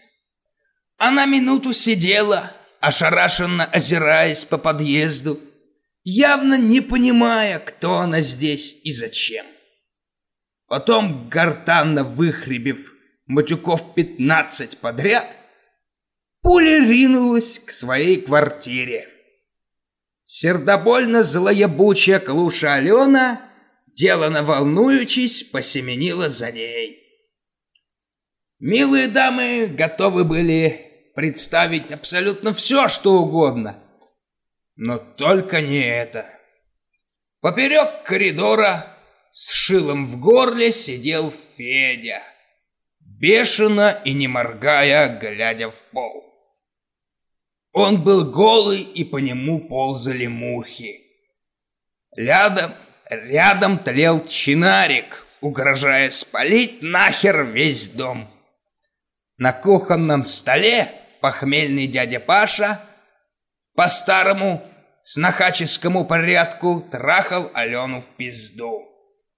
Она минуту сидела, ошарашенно озираясь по подъезду, явно не понимая, кто она здесь и зачем. Потом, гортанно выхребив матюков пятнадцать подряд, пуля ринулась к своей квартире. Сердобольно злоебучая клуша Алена, делано волнуючись, посеменила за ней. Милые дамы готовы были представить абсолютно все, что угодно, но только не это. Поперек коридора с шилом в горле сидел Федя, бешено и не моргая, глядя в пол. Он был голый, и по нему ползали мухи. Рядом, рядом тлел чинарик, угрожая спалить нахер весь дом. На кухонном столе похмельный дядя Паша по-старому снохаческому порядку трахал Алену в пизду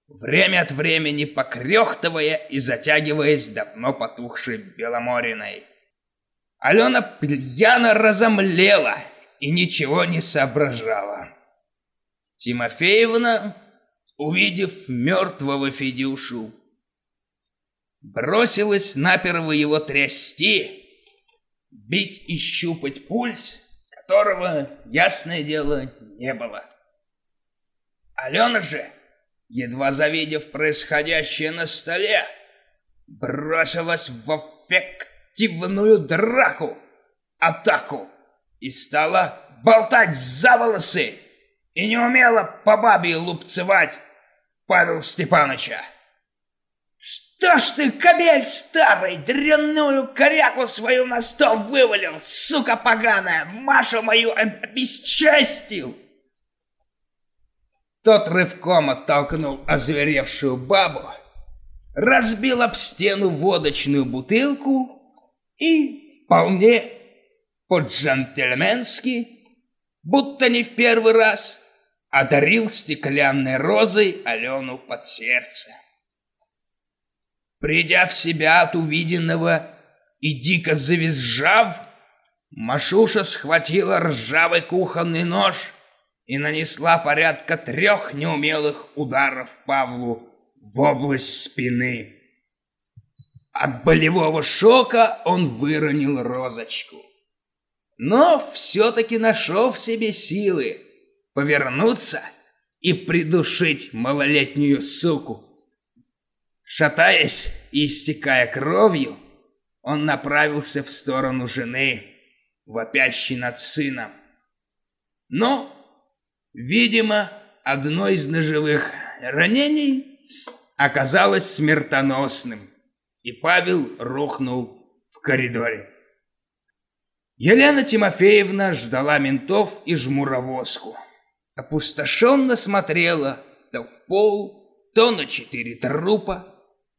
время от времени покрехтывая и затягиваясь давно потухшей Беломориной. Алена пьяно разомлела и ничего не соображала. Тимофеевна, увидев мертвого Федюшу, бросилась наперво его трясти, бить и щупать пульс, которого, ясное дело, не было. Алена же едва завидев происходящее на столе, бросилась в эффективную драку, атаку и стала болтать за волосы и не умела по бабе лупцевать Павел Степановича. «Что ж ты, кобель старый, дрянную коряку свою на стол вывалил, сука поганая, Машу мою обесчестил!» Тот рывком оттолкнул озверевшую бабу, разбил об стену водочную бутылку и вполне по-джентльменски, будто не в первый раз, одарил стеклянной розой Алену под сердце. Придя в себя от увиденного и дико завизжав, Машуша схватила ржавый кухонный нож — и нанесла порядка трех неумелых ударов Павлу в область спины. От болевого шока он выронил розочку. Но все-таки нашел в себе силы повернуться и придушить малолетнюю суку. Шатаясь и истекая кровью, он направился в сторону жены, вопящей над сыном. Но, видимо, одно из ножевых ранений оказалось смертоносным, и Павел рухнул в коридоре. Елена Тимофеевна ждала ментов и жмуровозку. Опустошенно смотрела то в пол, то на четыре трупа,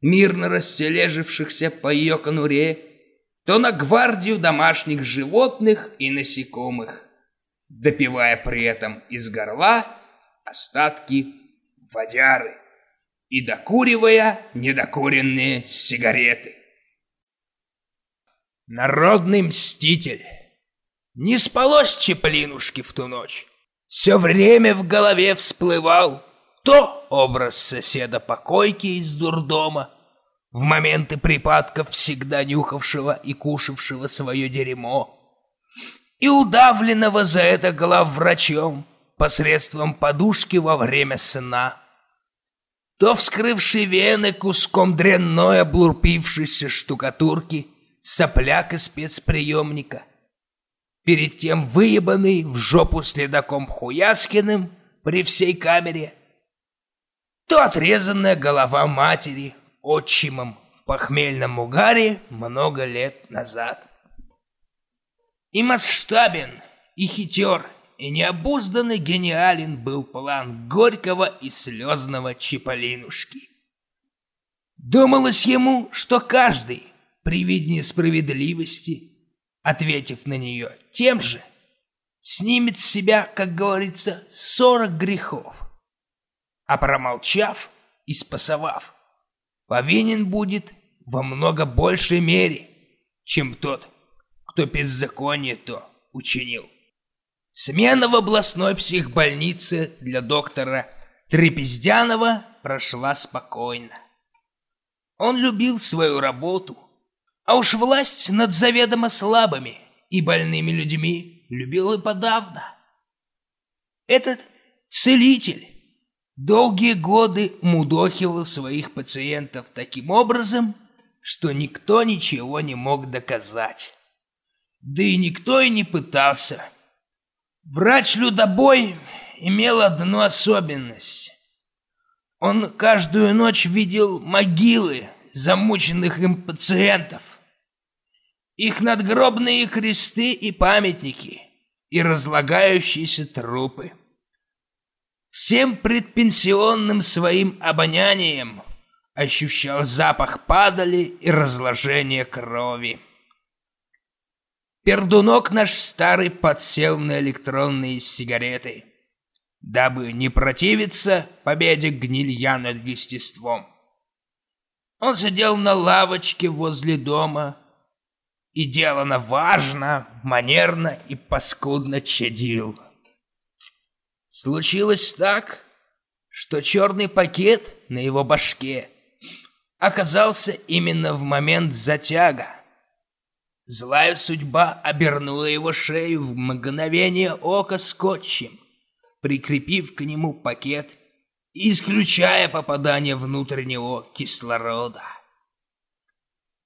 мирно растележившихся по ее конуре, то на гвардию домашних животных и насекомых, допивая при этом из горла остатки водяры и докуривая недокуренные сигареты. Народный мститель. Не спалось Чеплинушке в ту ночь. Все время в голове всплывал то образ соседа покойки из дурдома, в моменты припадков всегда нюхавшего и кушавшего свое дерьмо, и удавленного за это главврачом посредством подушки во время сна, то вскрывший вены куском дрянной облупившейся штукатурки сопляк из спецприемника, перед тем выебанный в жопу следаком Хуяскиным при всей камере — то отрезанная голова матери отчимом в похмельном угаре много лет назад. И масштабен, и хитер, и необузданный гениален был план горького и слезного Чиполлинушки. Думалось ему, что каждый, при виде несправедливости, ответив на нее тем же, снимет с себя, как говорится, сорок грехов а промолчав и спасовав, повинен будет во много большей мере, чем тот, кто беззаконие то учинил. Смена в областной психбольнице для доктора Трепездянова прошла спокойно. Он любил свою работу, а уж власть над заведомо слабыми и больными людьми любил и подавно. Этот целитель долгие годы мудохивал своих пациентов таким образом, что никто ничего не мог доказать. Да и никто и не пытался. Врач-людобой имел одну особенность. Он каждую ночь видел могилы замученных им пациентов, их надгробные кресты и памятники, и разлагающиеся трупы. Всем предпенсионным своим обонянием ощущал запах падали и разложения крови. Пердунок наш старый подсел на электронные сигареты, дабы не противиться победе гнилья над естеством. Он сидел на лавочке возле дома и делано важно, манерно и паскудно чадил. Случилось так, что черный пакет на его башке оказался именно в момент затяга. Злая судьба обернула его шею в мгновение ока скотчем, прикрепив к нему пакет исключая попадание внутреннего кислорода.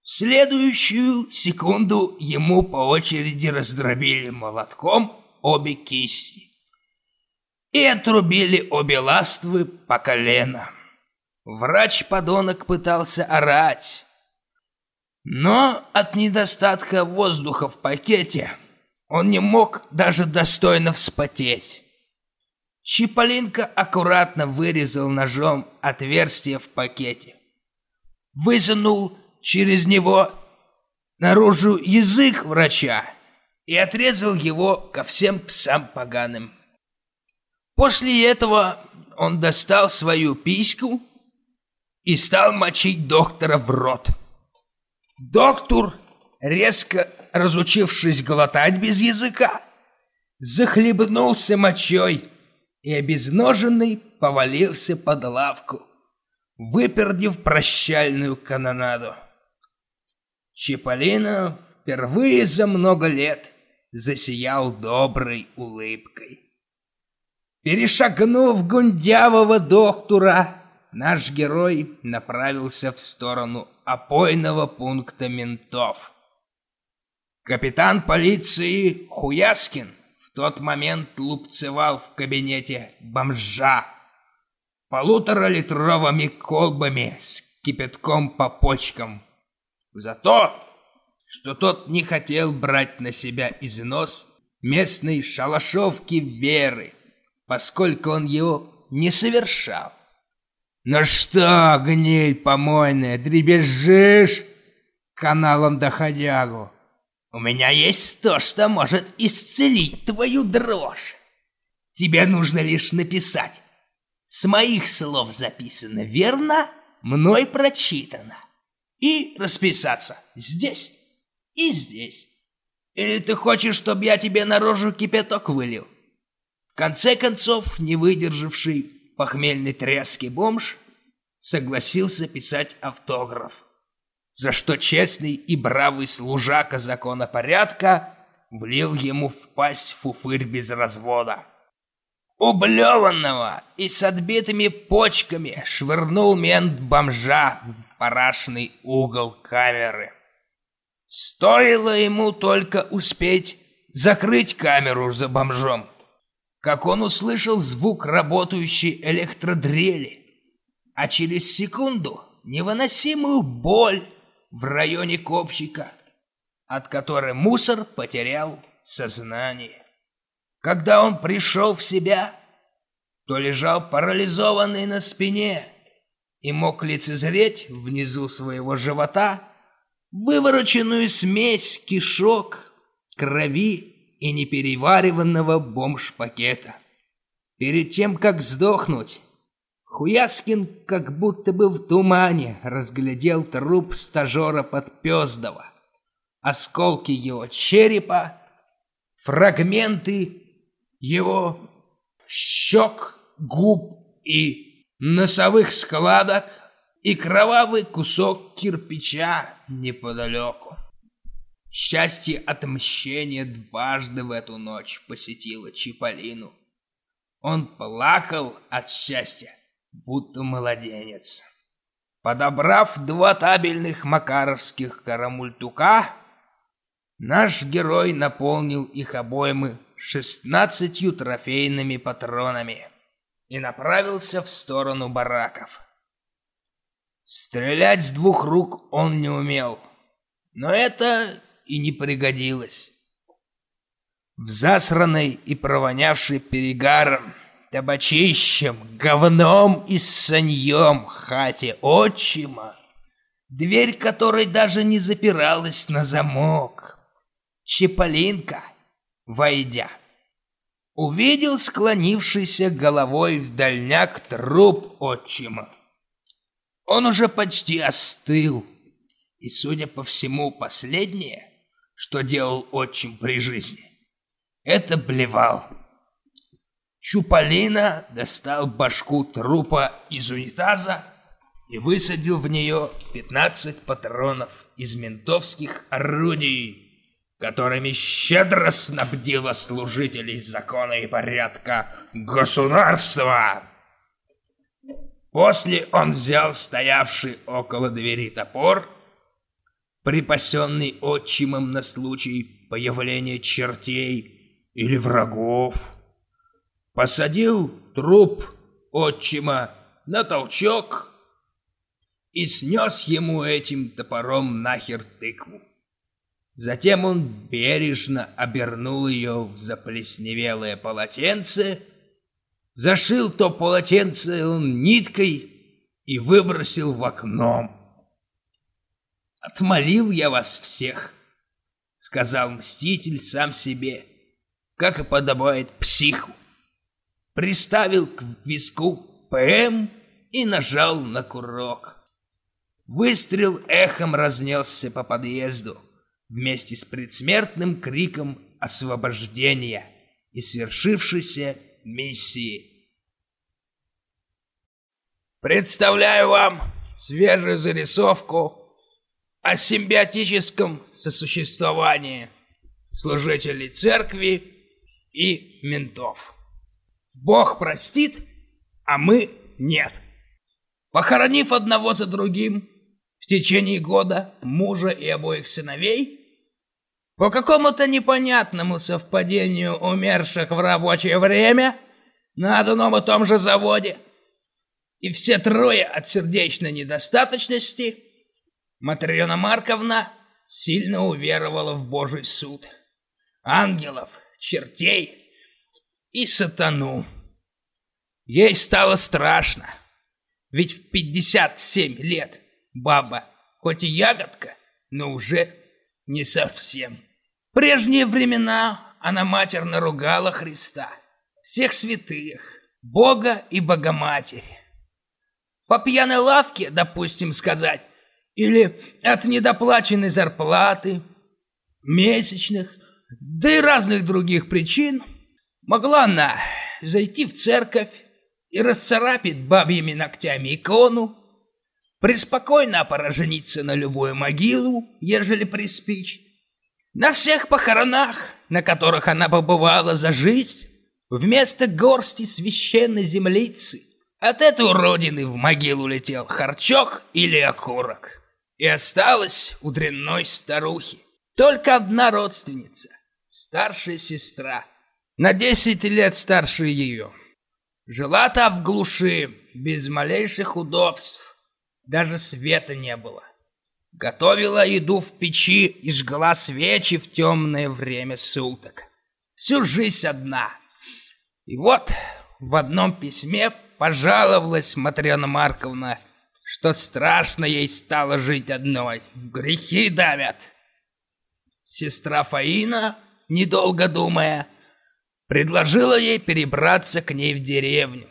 В следующую секунду ему по очереди раздробили молотком обе кисти и отрубили обе ластвы по колено. Врач-подонок пытался орать, но от недостатка воздуха в пакете он не мог даже достойно вспотеть. Чиполлинка аккуратно вырезал ножом отверстие в пакете, высунул через него наружу язык врача и отрезал его ко всем псам поганым. После этого он достал свою письку и стал мочить доктора в рот. Доктор, резко разучившись глотать без языка, захлебнулся мочой и обезноженный повалился под лавку, выпердив прощальную канонаду. Чиполлино впервые за много лет засиял доброй улыбкой. Перешагнув гундявого доктора, наш герой направился в сторону опойного пункта ментов. Капитан полиции Хуяскин в тот момент лупцевал в кабинете бомжа полуторалитровыми колбами с кипятком по почкам за то, что тот не хотел брать на себя износ местной шалашовки веры, поскольку он его не совершал. «Ну что, гниль помойная, дребезжишь каналом доходягу? У меня есть то, что может исцелить твою дрожь. Тебе нужно лишь написать. С моих слов записано, верно? Мной прочитано. И расписаться здесь и здесь. Или ты хочешь, чтобы я тебе на рожу кипяток вылил? Конце концов, не выдержавший похмельной тряски бомж согласился писать автограф, за что честный и бравый служака законопорядка влил ему в пасть фуфырь без развода. Ублеванного и с отбитыми почками швырнул мент бомжа в парашный угол камеры. Стоило ему только успеть закрыть камеру за бомжом, как он услышал звук работающей электродрели, а через секунду невыносимую боль в районе копчика, от которой мусор потерял сознание. Когда он пришел в себя, то лежал парализованный на спине и мог лицезреть внизу своего живота вывороченную смесь кишок, крови и неперевариванного бомж-пакета. Перед тем, как сдохнуть, Хуяскин как будто бы в тумане разглядел труп стажера Подпездова, осколки его черепа, фрагменты его щек, губ и носовых складок и кровавый кусок кирпича неподалеку. Счастье отмщения дважды в эту ночь посетило Чиполлину. Он плакал от счастья, будто младенец. Подобрав два табельных макаровских карамультука, наш герой наполнил их обоймы шестнадцатью трофейными патронами и направился в сторону бараков. Стрелять с двух рук он не умел, но это и не пригодилось. В засранной и провонявшей перегаром, табачищем, говном и саньем хате отчима, дверь которой даже не запиралась на замок, Чеполинка, войдя, увидел склонившийся головой в дальняк труп отчима. Он уже почти остыл, и, судя по всему, последнее, что делал отчим при жизни, это блевал. Чуполина достал башку трупа из унитаза и высадил в нее 15 патронов из ментовских орудий, которыми щедро снабдила служителей закона и порядка государства. После он взял стоявший около двери топор, припасенный отчимом на случай появления чертей или врагов, посадил труп отчима на толчок и снес ему этим топором нахер тыкву. Затем он бережно обернул ее в заплесневелое полотенце зашил то полотенце он ниткой и выбросил в окно. «Отмолил я вас всех», — сказал мститель сам себе, как и подобает психу. Приставил к виску ПМ и нажал на курок. Выстрел эхом разнесся по подъезду вместе с предсмертным криком освобождения и свершившейся миссии Представляю вам свежую зарисовку о симбиотическом сосуществовании служителей церкви и ментов. Бог простит, а мы нет. Похоронив одного за другим в течение года мужа и обоих сыновей, по какому-то непонятному совпадению умерших в рабочее время на одном и том же заводе, и все трое от сердечной недостаточности, Матриона Марковна сильно уверовала в Божий суд, ангелов, чертей и сатану. Ей стало страшно, ведь в 57 лет баба, хоть и ягодка, но уже не совсем. В прежние времена она матерно ругала Христа, всех святых, Бога и Богоматерь. По пьяной лавке, допустим, сказать, или от недоплаченной зарплаты, месячных, да и разных других причин, могла она зайти в церковь и расцарапить бабьими ногтями икону, преспокойно порожениться на любую могилу, ежели приспичит. На всех похоронах, на которых она побывала за жизнь, вместо горсти священной землицы, от этой уродины в могилу летел харчок или окурок. И осталась у дрянной старухи только одна родственница, старшая сестра, на десять лет старше ее. Жила та в глуши, без малейших удобств, даже света не было. Готовила еду в печи и жгла свечи в темное время суток. Всю жизнь одна. И вот в одном письме пожаловалась Матрена Марковна, что страшно ей стало жить одной. Грехи давят. Сестра Фаина, недолго думая, предложила ей перебраться к ней в деревню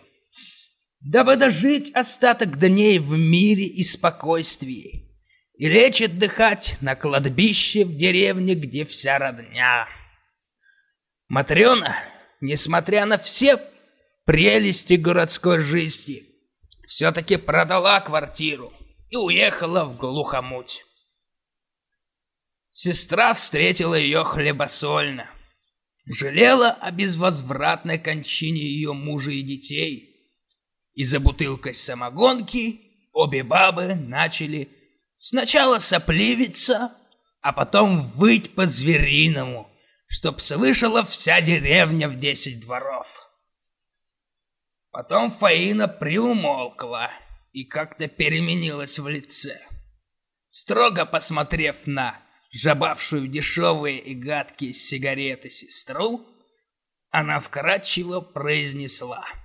дабы дожить остаток дней в мире и спокойствии, и лечь отдыхать на кладбище в деревне, где вся родня. Матрена, несмотря на все прелести городской жизни, все-таки продала квартиру и уехала в глухомуть. Сестра встретила ее хлебосольно, жалела о безвозвратной кончине ее мужа и детей — и за бутылкой самогонки обе бабы начали сначала сопливиться, а потом выть по-звериному, чтоб слышала вся деревня в десять дворов. Потом Фаина приумолкла и как-то переменилась в лице. Строго посмотрев на жабавшую дешевые и гадкие сигареты сестру, она вкратчиво произнесла —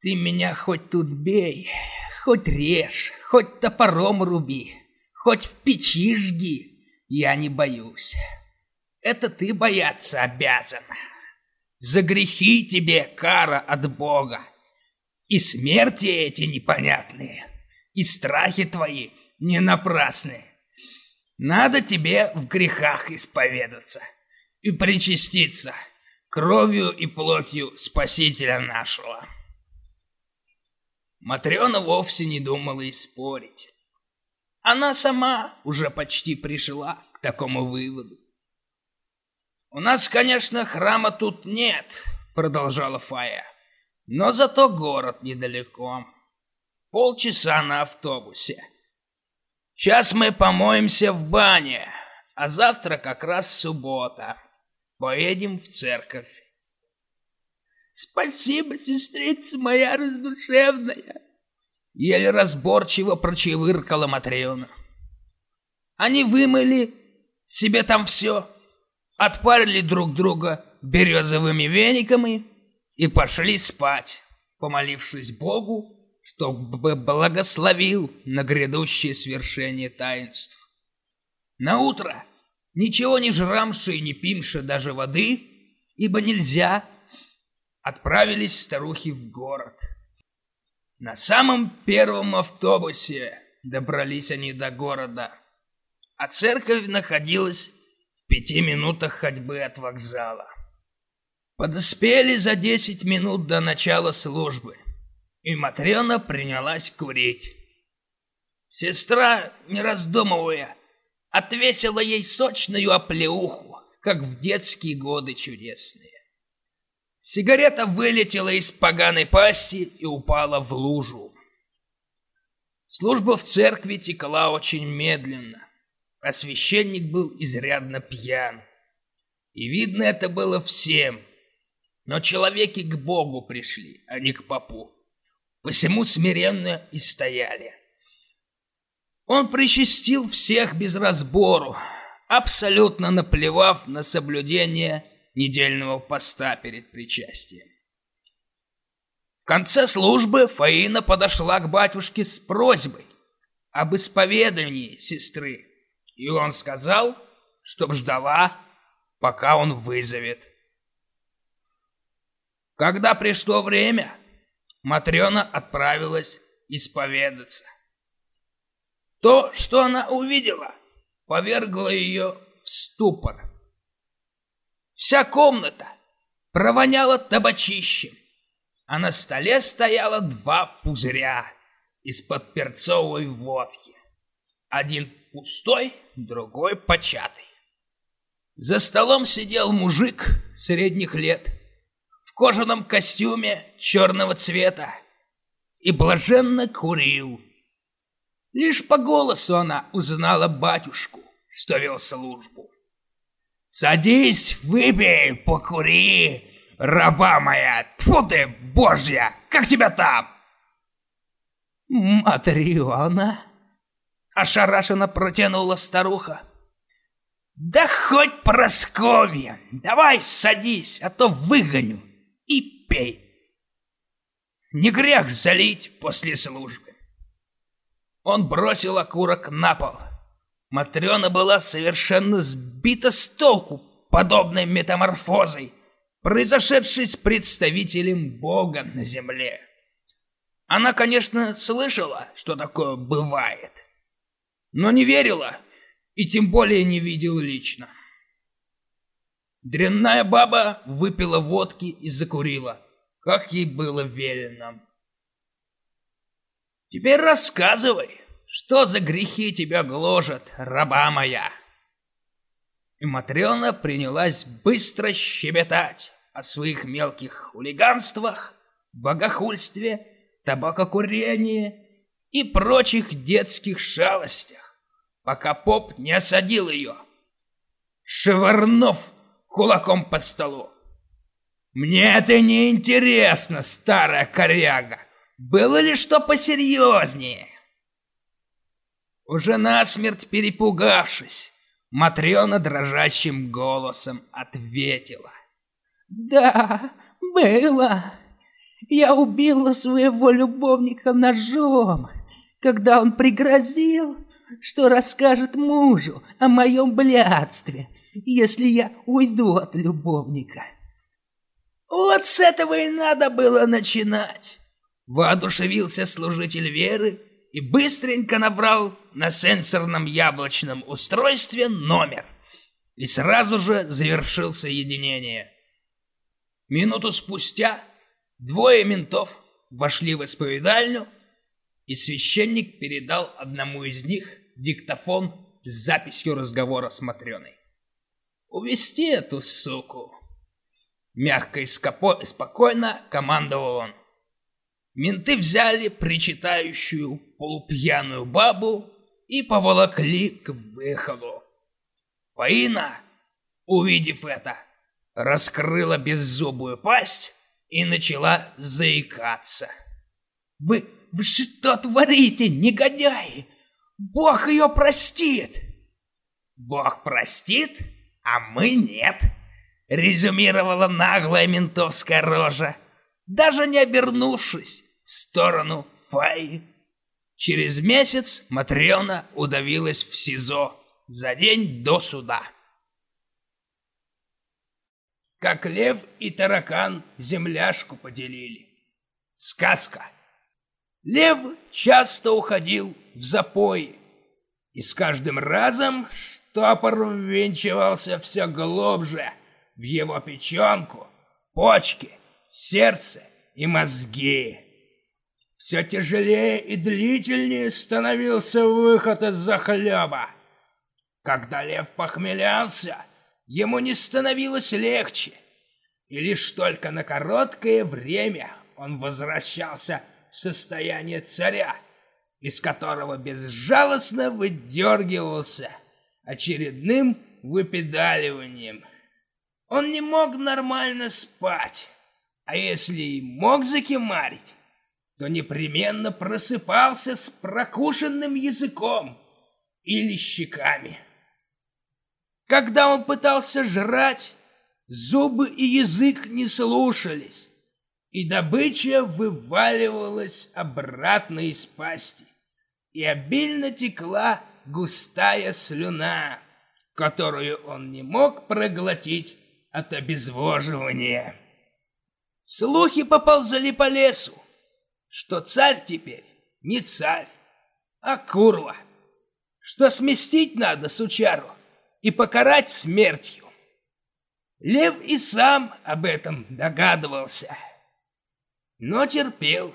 ты меня хоть тут бей, хоть режь, хоть топором руби, хоть в печи жги, я не боюсь. Это ты бояться обязан. За грехи тебе кара от Бога. И смерти эти непонятные, и страхи твои не напрасные. Надо тебе в грехах исповедаться и причаститься кровью и плотью Спасителя нашего. Матрена вовсе не думала и спорить. Она сама уже почти пришла к такому выводу. «У нас, конечно, храма тут нет», — продолжала Фая, «но зато город недалеко. Полчаса на автобусе. Сейчас мы помоемся в бане, а завтра как раз суббота. Поедем в церковь. Спасибо, сестрица моя раздушевная. Еле разборчиво прочевыркала Матреона. Они вымыли себе там все, отпарили друг друга березовыми вениками и пошли спать, помолившись Богу, чтобы благословил на грядущее свершение таинств. На утро ничего не жрамши и не пимши даже воды, ибо нельзя отправились старухи в город. На самом первом автобусе добрались они до города, а церковь находилась в пяти минутах ходьбы от вокзала. Подоспели за десять минут до начала службы. И Матрена принялась курить. Сестра, не раздумывая, отвесила ей сочную оплеуху, как в детские годы чудесные. Сигарета вылетела из поганой пасти и упала в лужу. Служба в церкви текла очень медленно, а священник был изрядно пьян. И видно это было всем, но человеки к Богу пришли, а не к попу. Посему смиренно и стояли. Он причастил всех без разбору, абсолютно наплевав на соблюдение недельного поста перед причастием. В конце службы Фаина подошла к батюшке с просьбой об исповедании сестры, и он сказал, чтоб ждала, пока он вызовет. Когда пришло время, Матрена отправилась исповедаться. То, что она увидела, повергло ее в ступор. Вся комната провоняла табачищем, а на столе стояло два пузыря из-под перцовой водки. Один пустой, другой початый. За столом сидел мужик средних лет кожаном костюме черного цвета и блаженно курил. Лишь по голосу она узнала батюшку, что вел службу. «Садись, выпей, покури, раба моя! Тьфу ты, божья! Как тебя там?» «Матриона!» — ошарашенно протянула старуха. «Да хоть Просковья! Давай садись, а то выгоню и пей!» Не грех залить после службы. Он бросил окурок на пол. Матрена была совершенно сбита с толку подобной метаморфозой, произошедшей с представителем Бога на земле. Она, конечно, слышала, что такое бывает, но не верила и тем более не видела лично. Дрянная баба выпила водки и закурила, как ей было велено. Теперь рассказывай, что за грехи тебя гложат, раба моя?» И Матрена принялась быстро щебетать о своих мелких хулиганствах, богохульстве, табакокурении и прочих детских шалостях, пока поп не осадил ее, швырнув кулаком по столу. «Мне это не интересно, старая коряга!» Было ли что посерьезнее? Уже насмерть перепугавшись, Матрена дрожащим голосом ответила. «Да, было. Я убила своего любовника ножом, когда он пригрозил, что расскажет мужу о моем блядстве, если я уйду от любовника». Вот с этого и надо было начинать. Воодушевился служитель веры и быстренько набрал на сенсорном яблочном устройстве номер. И сразу же завершил соединение. Минуту спустя двое ментов вошли в исповедальню, и священник передал одному из них диктофон с записью разговора с Матрёной. «Увести эту суку!» Мягко и спокойно командовал он. Менты взяли причитающую полупьяную бабу и поволокли к выходу. Фаина, увидев это, раскрыла беззубую пасть и начала заикаться. «Вы, вы что творите, негодяи? Бог ее простит!» «Бог простит, а мы нет», — резюмировала наглая ментовская рожа даже не обернувшись в сторону Фаи. Через месяц Матрена удавилась в СИЗО за день до суда. Как лев и таракан земляшку поделили. Сказка. Лев часто уходил в запой, и с каждым разом штопор ввинчивался все глубже в его печенку, почки сердце и мозги. все тяжелее и длительнее становился выход из захлеба. Когда лев похмелялся, ему не становилось легче, и лишь только на короткое время он возвращался в состояние царя, из которого безжалостно выдергивался очередным выпедаливанием. Он не мог нормально спать, а если и мог закимарить, то непременно просыпался с прокушенным языком или щеками. Когда он пытался жрать, зубы и язык не слушались, и добыча вываливалась обратно из пасти, и обильно текла густая слюна, которую он не мог проглотить от обезвоживания. Слухи поползали по лесу, что царь теперь не царь, а курва, что сместить надо сучару и покарать смертью. Лев и сам об этом догадывался, но терпел,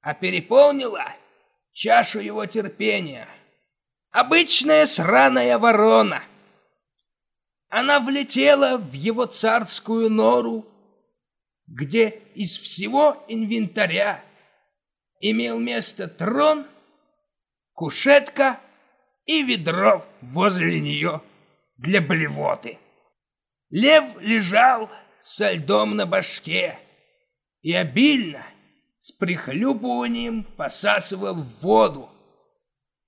а переполнила чашу его терпения обычная сраная ворона. Она влетела в его царскую нору, где из всего инвентаря имел место трон, кушетка и ведро возле нее для блевоты. Лев лежал со льдом на башке и обильно с прихлюпыванием посасывал воду,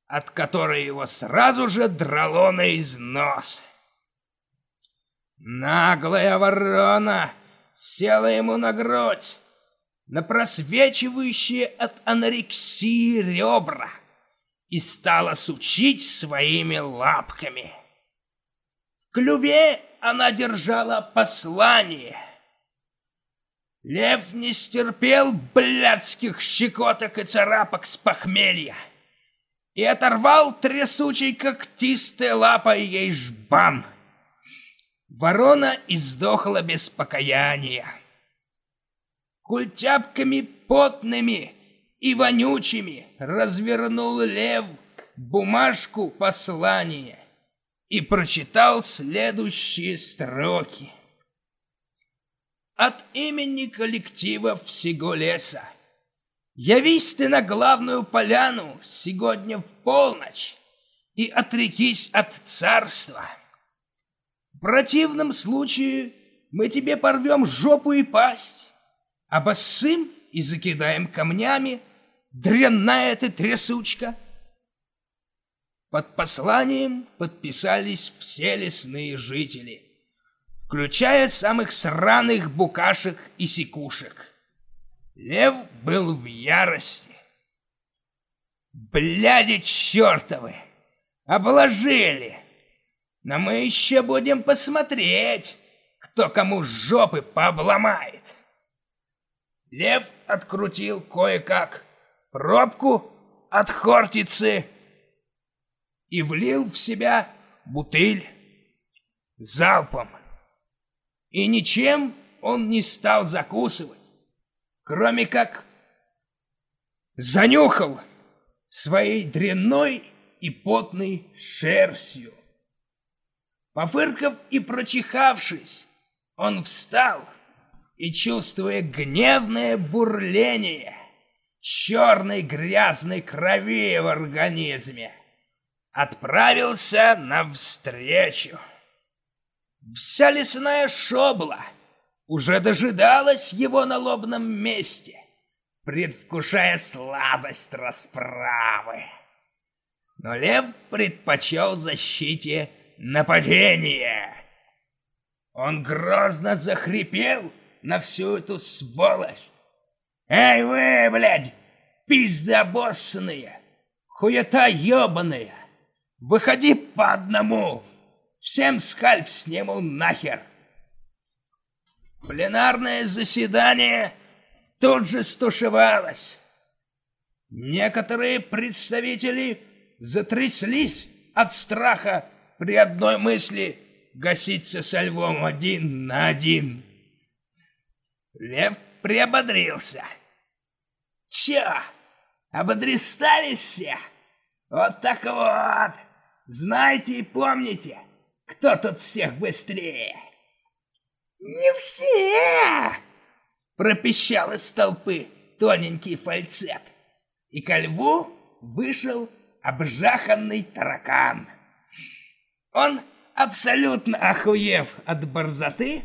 от которой его сразу же драло на износ. Наглая ворона села ему на грудь, на просвечивающие от анорексии ребра и стала сучить своими лапками. В клюве она держала послание. Лев не стерпел блядских щекоток и царапок с похмелья и оторвал трясучей когтистой лапой ей жбан — Ворона издохла без покаяния. Культяпками потными и вонючими развернул лев бумажку послания и прочитал следующие строки. От имени коллектива всего леса. Явись ты на главную поляну сегодня в полночь и отрекись от царства. В противном случае мы тебе порвем жопу и пасть, обоссым и закидаем камнями, дрянная ты трясучка. Под посланием подписались все лесные жители, включая самых сраных букашек и секушек. Лев был в ярости. Бляди чертовы! Обложили! Но мы еще будем посмотреть, кто кому жопы пообломает. Лев открутил кое-как пробку от хортицы и влил в себя бутыль залпом. И ничем он не стал закусывать, кроме как занюхал своей дрянной и потной шерстью. Пофыркав и прочихавшись, он встал и, чувствуя гневное бурление черной грязной крови в организме, отправился навстречу. Вся лесная шобла уже дожидалась его на лобном месте, предвкушая слабость расправы. Но лев предпочел защите нападение!» Он грозно захрипел на всю эту сволочь. «Эй вы, блядь, пиздобоссные, хуета ебаная, выходи по одному, всем скальп сниму нахер!» Пленарное заседание тут же стушевалось. Некоторые представители затряслись от страха при одной мысли гаситься со львом один на один. Лев приободрился. Чё, ободрестались все? Вот так вот. Знаете и помните, кто тут всех быстрее? Не все, пропищал из толпы тоненький фальцет. И ко льву вышел обжаханный таракан. Он, абсолютно охуев от борзоты,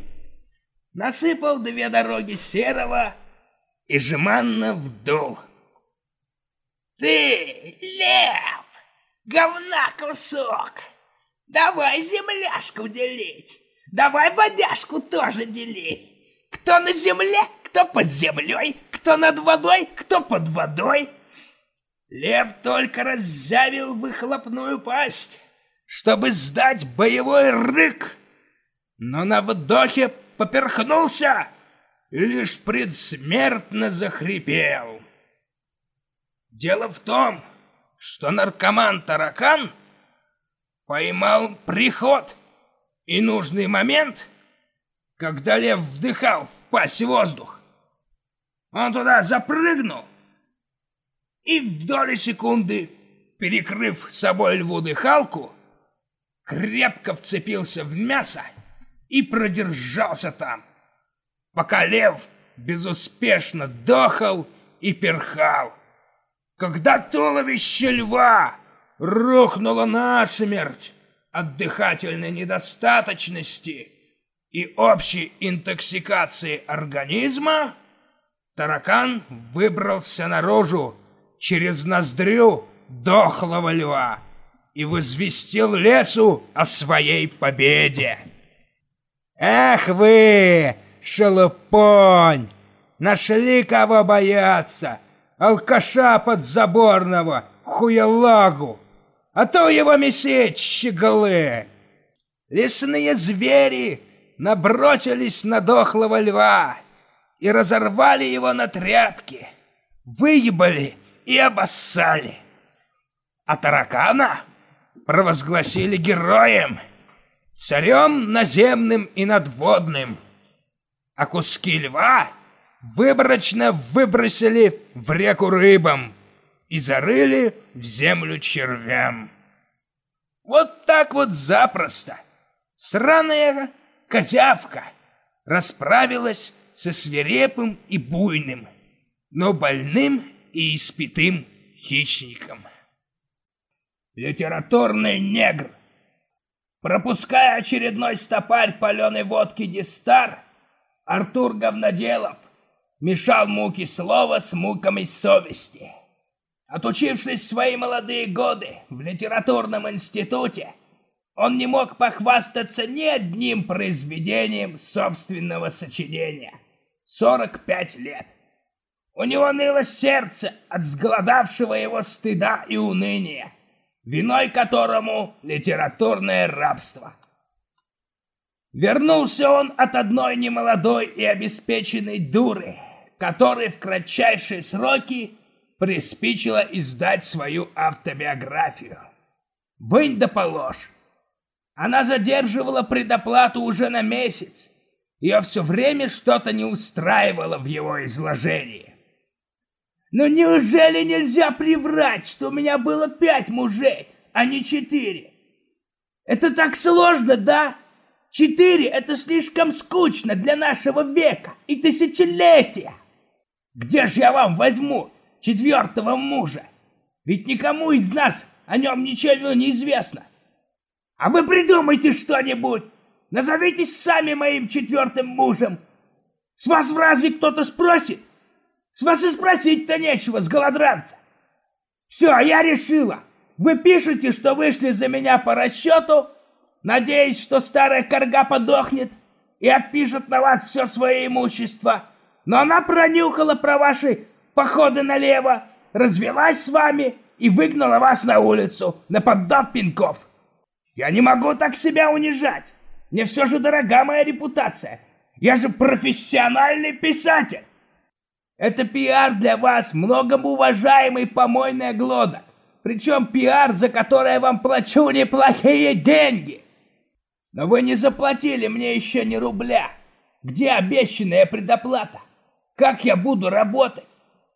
насыпал две дороги серого и жеманно вдул. «Ты, лев, говна кусок, давай земляшку делить, давай водяшку тоже делить. Кто на земле, кто под землей, кто над водой, кто под водой». Лев только раззявил выхлопную пасть, чтобы сдать боевой рык, но на вдохе поперхнулся и лишь предсмертно захрипел. Дело в том, что наркоман-таракан поймал приход и нужный момент, когда лев вдыхал в пасть воздух. Он туда запрыгнул и в доли секунды, перекрыв собой льву дыхалку, крепко вцепился в мясо и продержался там, пока лев безуспешно дохал и перхал. Когда туловище льва рухнуло насмерть от дыхательной недостаточности и общей интоксикации организма, таракан выбрался наружу через ноздрю дохлого льва и возвестил лесу о своей победе. «Эх вы, шелупонь! Нашли кого бояться! Алкаша подзаборного, хуелагу! А то его месить, щеголы!» Лесные звери набросились на дохлого льва и разорвали его на тряпки, выебали и обоссали. А таракана провозгласили героем, царем наземным и надводным, а куски льва выборочно выбросили в реку рыбам и зарыли в землю червям. Вот так вот запросто сраная козявка расправилась со свирепым и буйным, но больным и испитым хищником. Литературный негр. Пропуская очередной стопарь паленой водки Дистар, Артур Говноделов мешал муки слова с муками совести. Отучившись в свои молодые годы в литературном институте, он не мог похвастаться ни одним произведением собственного сочинения. 45 лет. У него ныло сердце от сголодавшего его стыда и уныния, виной которому литературное рабство. Вернулся он от одной немолодой и обеспеченной дуры, которой в кратчайшие сроки приспичило издать свою автобиографию. Вынь да положь. Она задерживала предоплату уже на месяц. Ее все время что-то не устраивало в его изложении. Но неужели нельзя приврать, что у меня было пять мужей, а не четыре? Это так сложно, да? Четыре — это слишком скучно для нашего века и тысячелетия. Где же я вам возьму четвертого мужа? Ведь никому из нас о нем ничего не известно. А вы придумайте что-нибудь. Назовитесь сами моим четвертым мужем. С вас разве кто-то спросит? С вас и спросить-то нечего, с голодранца. Все, я решила. Вы пишете, что вышли за меня по расчету, надеясь, что старая корга подохнет и отпишет на вас все свое имущество. Но она пронюхала про ваши походы налево, развелась с вами и выгнала вас на улицу, наподдав пинков. Я не могу так себя унижать. Мне все же дорога моя репутация. Я же профессиональный писатель. Это пиар для вас, многоуважаемый помойный оглодок. Причем пиар, за который я вам плачу неплохие деньги. Но вы не заплатили мне еще ни рубля. Где обещанная предоплата? Как я буду работать?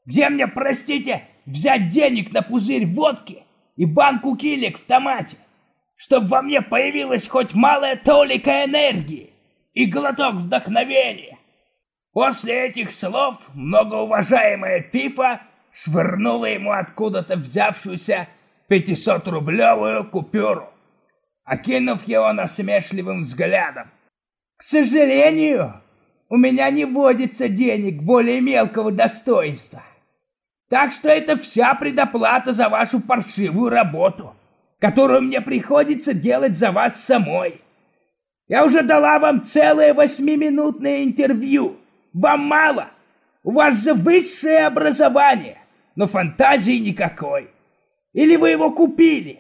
Где мне, простите, взять денег на пузырь водки и банку килек в томате, чтобы во мне появилась хоть малая толика энергии и глоток вдохновения? После этих слов многоуважаемая Фифа швырнула ему откуда-то взявшуюся 500-рублевую купюру, окинув его насмешливым взглядом. «К сожалению, у меня не водится денег более мелкого достоинства. Так что это вся предоплата за вашу паршивую работу, которую мне приходится делать за вас самой. Я уже дала вам целое восьмиминутное интервью. Вам мало? У вас же высшее образование, но фантазии никакой. Или вы его купили?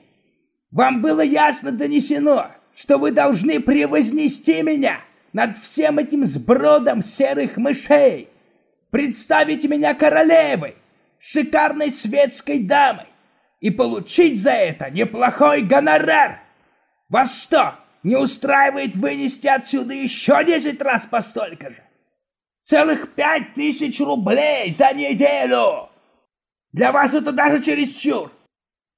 Вам было ясно донесено, что вы должны превознести меня над всем этим сбродом серых мышей, представить меня королевой, шикарной светской дамой и получить за это неплохой гонорар. Вас что, не устраивает вынести отсюда еще десять раз по столько же? Целых пять тысяч рублей за неделю! Для вас это даже чересчур.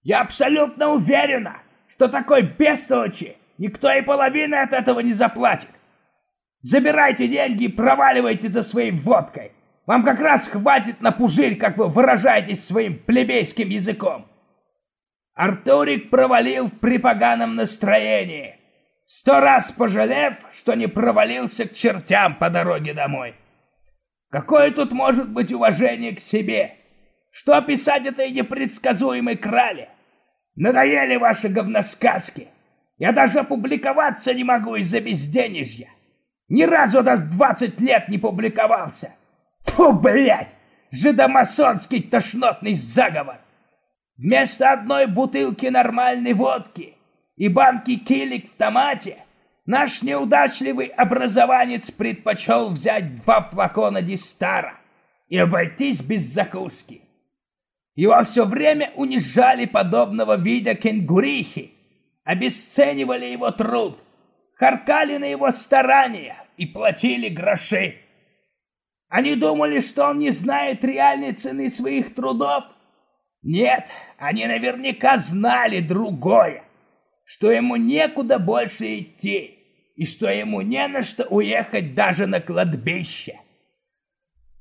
Я абсолютно уверена, что такой бестолочи никто и половины от этого не заплатит. Забирайте деньги и проваливайте за своей водкой. Вам как раз хватит на пузырь, как вы выражаетесь своим плебейским языком. Артурик провалил в припоганом настроении, сто раз пожалев, что не провалился к чертям по дороге домой. Какое тут может быть уважение к себе? Что писать этой непредсказуемой крале? Надоели ваши говносказки. Я даже опубликоваться не могу из-за безденежья. Ни разу до двадцать лет не публиковался. Фу, блядь! Жидомасонский тошнотный заговор! Вместо одной бутылки нормальной водки и банки килик в томате наш неудачливый образованец предпочел взять два флакона Дистара и обойтись без закуски. Его все время унижали подобного вида кенгурихи, обесценивали его труд, харкали на его старания и платили гроши. Они думали, что он не знает реальной цены своих трудов? Нет, они наверняка знали другое, что ему некуда больше идти, и что ему не на что уехать даже на кладбище.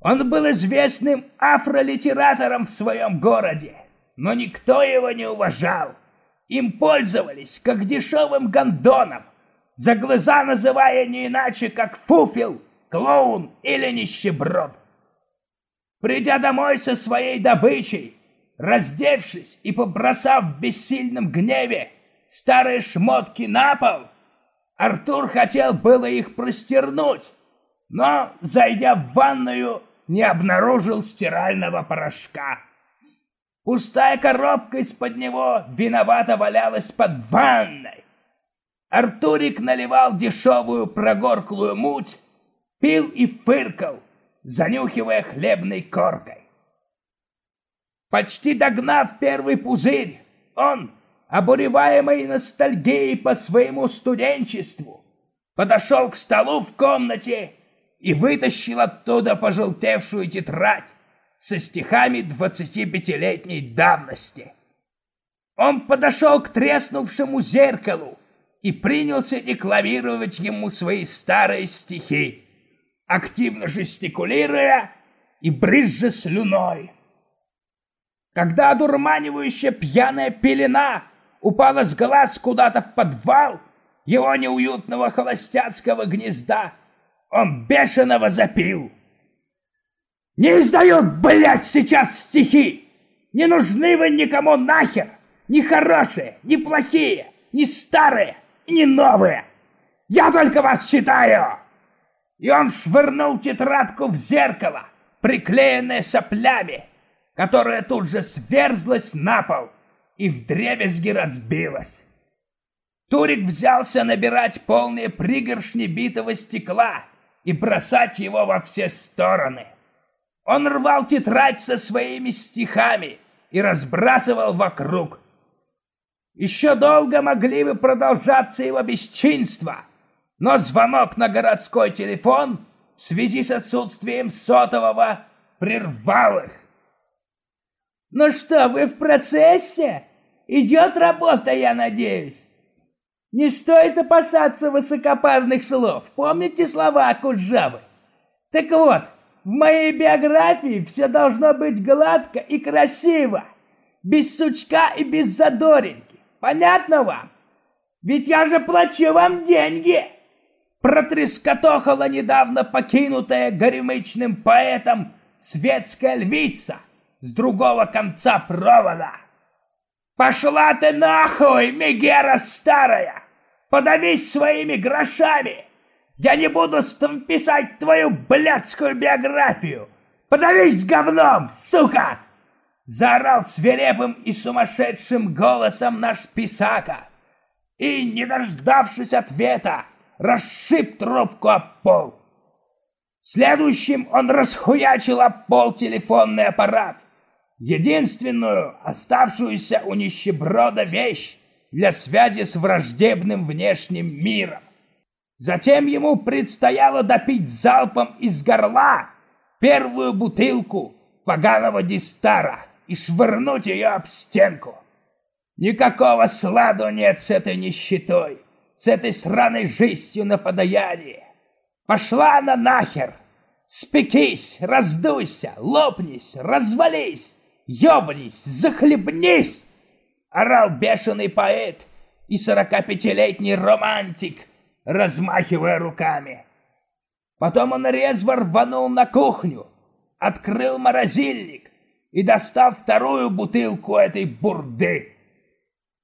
Он был известным афролитератором в своем городе, но никто его не уважал. Им пользовались, как дешевым гондоном, за глаза называя не иначе, как фуфел – клоун или нищеброд. Придя домой со своей добычей, раздевшись и побросав в бессильном гневе старые шмотки на пол, Артур хотел было их простернуть, но, зайдя в ванную, не обнаружил стирального порошка. Пустая коробка из-под него виновато валялась под ванной. Артурик наливал дешевую прогорклую муть пил и фыркал, занюхивая хлебной коркой. Почти догнав первый пузырь, он, обуреваемый ностальгией по своему студенчеству, подошел к столу в комнате и вытащил оттуда пожелтевшую тетрадь со стихами двадцатипятилетней давности. Он подошел к треснувшему зеркалу и принялся декламировать ему свои старые стихи активно жестикулируя и брызжа слюной. Когда одурманивающая пьяная пелена упала с глаз куда-то в подвал его неуютного холостяцкого гнезда, он бешено возопил. «Не издают, блядь, сейчас стихи! Не нужны вы никому нахер! Ни хорошие, ни плохие, ни старые, ни новые! Я только вас читаю!» И он швырнул тетрадку в зеркало, приклеенное соплями, которое тут же сверзлось на пол и вдребезги разбилось. Турик взялся набирать полные пригоршни битого стекла и бросать его во все стороны. Он рвал тетрадь со своими стихами и разбрасывал вокруг. Еще долго могли бы продолжаться его бесчинства, но звонок на городской телефон в связи с отсутствием сотового прервал их. Ну что, вы в процессе? Идет работа, я надеюсь. Не стоит опасаться высокопарных слов. Помните слова Куджавы? Так вот, в моей биографии все должно быть гладко и красиво, без сучка и без задоринки. Понятно вам? Ведь я же плачу вам деньги!» Протрескотохала недавно покинутая горемычным поэтом светская львица с другого конца провода. «Пошла ты нахуй, Мегера старая! Подавись своими грошами! Я не буду писать твою блядскую биографию! Подавись говном, сука!» Заорал свирепым и сумасшедшим голосом наш писака и, не дождавшись ответа, расшиб трубку об пол. Следующим он расхуячил об пол телефонный аппарат, единственную оставшуюся у нищеброда вещь для связи с враждебным внешним миром. Затем ему предстояло допить залпом из горла первую бутылку поганого дистара и швырнуть ее об стенку. Никакого сладу нет с этой нищетой, с этой сраной жизнью на подаяние. Пошла она нахер! Спекись, раздуйся, лопнись, развались, ёбнись, захлебнись! Орал бешеный поэт и сорокапятилетний романтик, размахивая руками. Потом он резво рванул на кухню, открыл морозильник и, достав вторую бутылку этой бурды,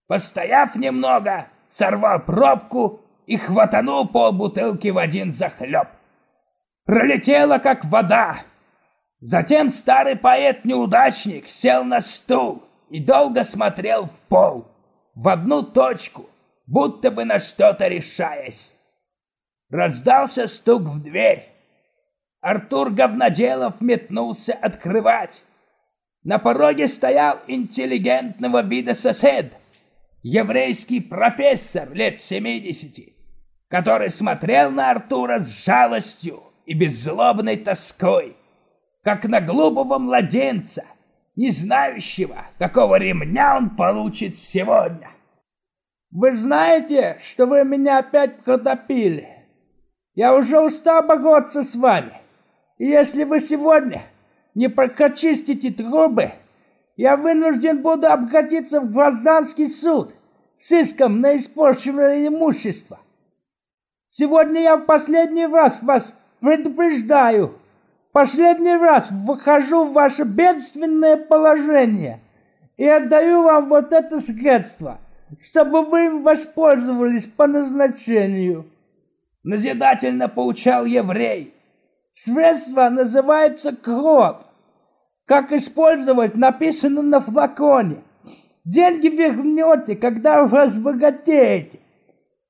Постояв немного, сорвал пробку и хватанул полбутылки в один захлеб. Пролетела, как вода. Затем старый поэт-неудачник сел на стул и долго смотрел в пол, в одну точку, будто бы на что-то решаясь. Раздался стук в дверь. Артур Говноделов метнулся открывать. На пороге стоял интеллигентного вида сосед — еврейский профессор лет семидесяти, который смотрел на Артура с жалостью и беззлобной тоской, как на глупого младенца, не знающего, какого ремня он получит сегодня. «Вы знаете, что вы меня опять протопили? Я уже устал бороться с вами, и если вы сегодня не прочистите трубы, я вынужден буду обратиться в гражданский суд с иском на испорченное имущество. Сегодня я в последний раз вас предупреждаю, последний раз выхожу в ваше бедственное положение и отдаю вам вот это средство, чтобы вы им воспользовались по назначению. Назидательно поучал еврей. Средство называется крот. Как использовать, написано на флаконе. Деньги вернете, когда разбогатеете.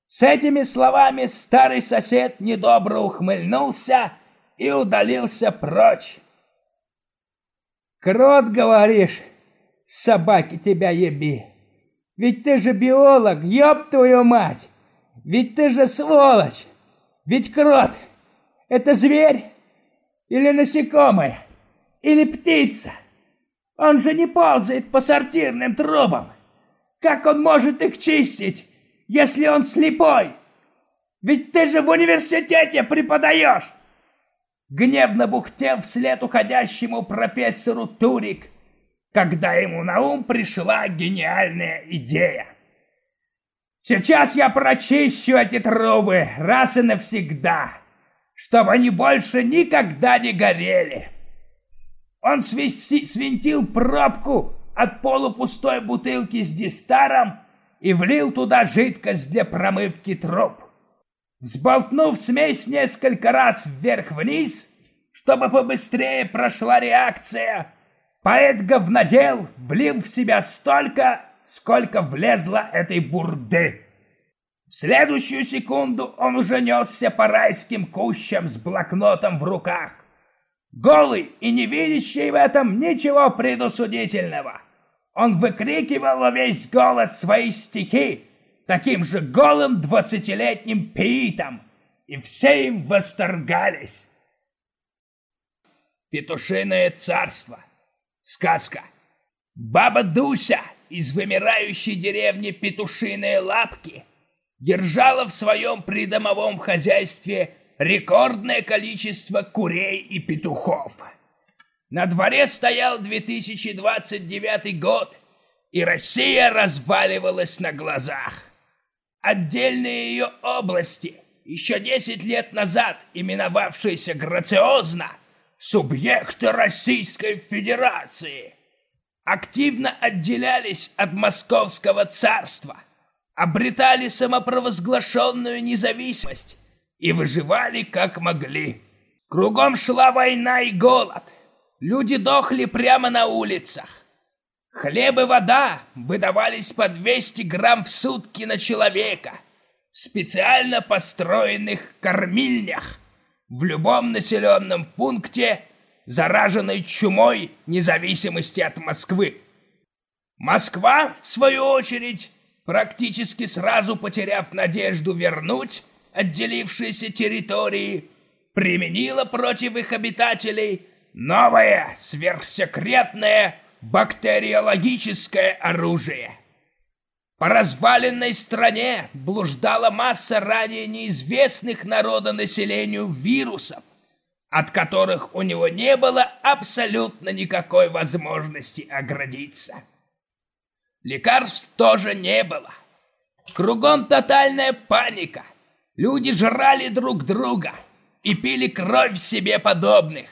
С этими словами старый сосед недобро ухмыльнулся и удалился прочь. Крот, говоришь, собаки тебя еби. Ведь ты же биолог, ёб твою мать. Ведь ты же сволочь. Ведь крот — это зверь или насекомое, или птица. Он же не ползает по сортирным трубам. Как он может их чистить, если он слепой? Ведь ты же в университете преподаешь!» Гневно бухтел вслед уходящему профессору Турик, когда ему на ум пришла гениальная идея. «Сейчас я прочищу эти трубы раз и навсегда, чтобы они больше никогда не горели!» Он свисти, свинтил пробку от полупустой бутылки с дистаром и влил туда жидкость для промывки труб. Взболтнув смесь несколько раз вверх-вниз, чтобы побыстрее прошла реакция, поэт говнодел влил в себя столько, сколько влезло этой бурды. В следующую секунду он уже несся по райским кущам с блокнотом в руках голый и не видящий в этом ничего предусудительного. Он выкрикивал во весь голос свои стихи таким же голым двадцатилетним пиитом, и все им восторгались. Петушиное царство. Сказка. Баба Дуся из вымирающей деревни Петушиные Лапки держала в своем придомовом хозяйстве рекордное количество курей и петухов. На дворе стоял 2029 год, и Россия разваливалась на глазах. Отдельные ее области, еще 10 лет назад именовавшиеся грациозно субъекты Российской Федерации, активно отделялись от Московского царства, обретали самопровозглашенную независимость и выживали как могли. Кругом шла война и голод. Люди дохли прямо на улицах. Хлеб и вода выдавались по 200 грамм в сутки на человека в специально построенных кормильнях в любом населенном пункте, зараженной чумой независимости от Москвы. Москва, в свою очередь, практически сразу потеряв надежду вернуть отделившиеся территории, применила против их обитателей новое сверхсекретное бактериологическое оружие. По разваленной стране блуждала масса ранее неизвестных народонаселению вирусов, от которых у него не было абсолютно никакой возможности оградиться. Лекарств тоже не было. Кругом тотальная паника. Люди жрали друг друга и пили кровь себе подобных.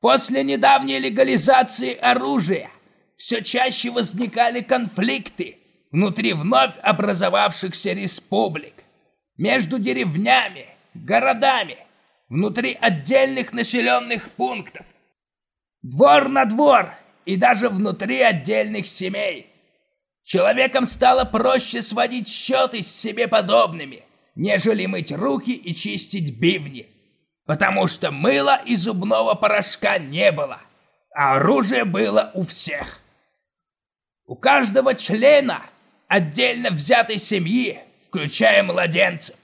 После недавней легализации оружия все чаще возникали конфликты внутри вновь образовавшихся республик, между деревнями, городами, внутри отдельных населенных пунктов, двор на двор и даже внутри отдельных семей. Человекам стало проще сводить счеты с себе подобными, нежели мыть руки и чистить бивни, потому что мыла и зубного порошка не было, а оружие было у всех. У каждого члена отдельно взятой семьи, включая младенцев.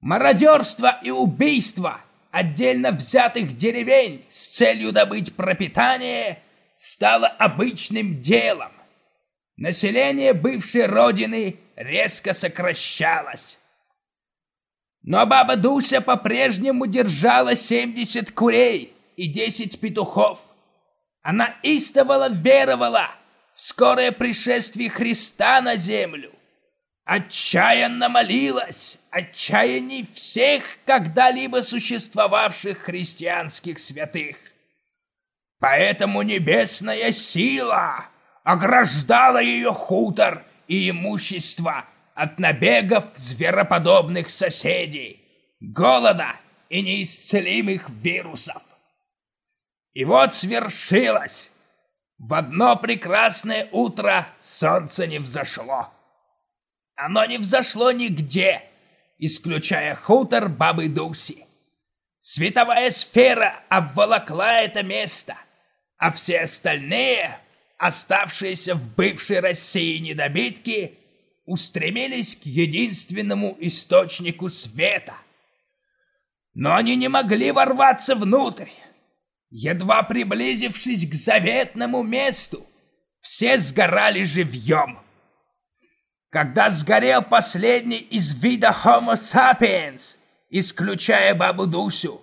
Мародерство и убийство отдельно взятых деревень с целью добыть пропитание стало обычным делом. Население бывшей родины резко сокращалось. Но баба Дуся по-прежнему держала 70 курей и 10 петухов. Она истовала веровала, скорое пришествие Христа на землю. Отчаянно молилась, отчаянней всех когда-либо существовавших христианских святых. Поэтому небесная сила ограждала ее хутор и имущество от набегов звероподобных соседей, голода и неисцелимых вирусов. И вот свершилось в одно прекрасное утро солнце не взошло. Оно не взошло нигде, исключая хутор бабы Дуси. Световая сфера обволокла это место, а все остальные, оставшиеся в бывшей России недобитки, устремились к единственному источнику света. Но они не могли ворваться внутрь, Едва приблизившись к заветному месту, все сгорали живьем. Когда сгорел последний из вида Homo sapiens, исключая бабу Дусю,